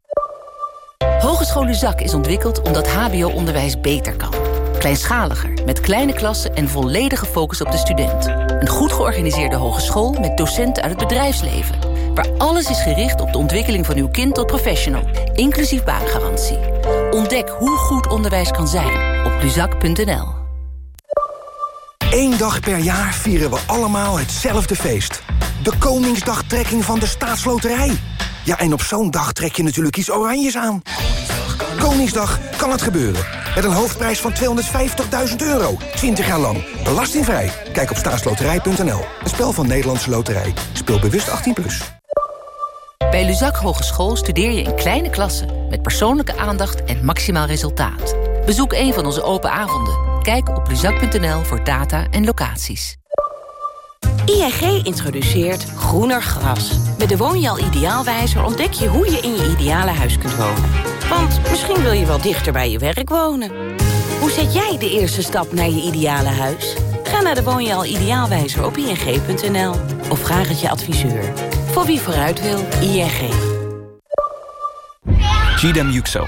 [SPEAKER 32] Hogeschool Luzak is ontwikkeld omdat hbo-onderwijs beter kan. Kleinschaliger, met kleine klassen en volledige focus op de student. Een goed georganiseerde hogeschool met docenten uit het bedrijfsleven. Waar alles is gericht op de ontwikkeling van uw kind tot professional. Inclusief baangarantie. Ontdek hoe goed onderwijs kan zijn op luzak.nl.
[SPEAKER 31] Eén dag per jaar vieren we allemaal hetzelfde feest. De Koningsdagtrekking van de Staatsloterij. Ja, en op zo'n dag trek je natuurlijk iets oranjes aan. Koningsdag kan het gebeuren. Met een hoofdprijs van 250.000 euro. 20 jaar lang. Belastingvrij. Kijk op staatsloterij.nl. Een spel van Nederlandse Loterij. Speel bewust 18+. Plus.
[SPEAKER 32] Bij Luzak Hogeschool studeer je in kleine klassen... met persoonlijke aandacht en maximaal resultaat. Bezoek een van onze open avonden. Kijk op luzak.nl voor data en locaties.
[SPEAKER 33] ING introduceert groener gras. Met de Woonjaal Ideaalwijzer ontdek je hoe je in je ideale huis kunt wonen. Want misschien wil je wel dichter bij je werk wonen. Hoe zet jij de eerste stap naar je ideale huis? Ga naar de Woonjaal Ideaalwijzer op ing.nl. Of vraag het je adviseur. Voor wie vooruit wil, ING.
[SPEAKER 12] Gidem Yüksel,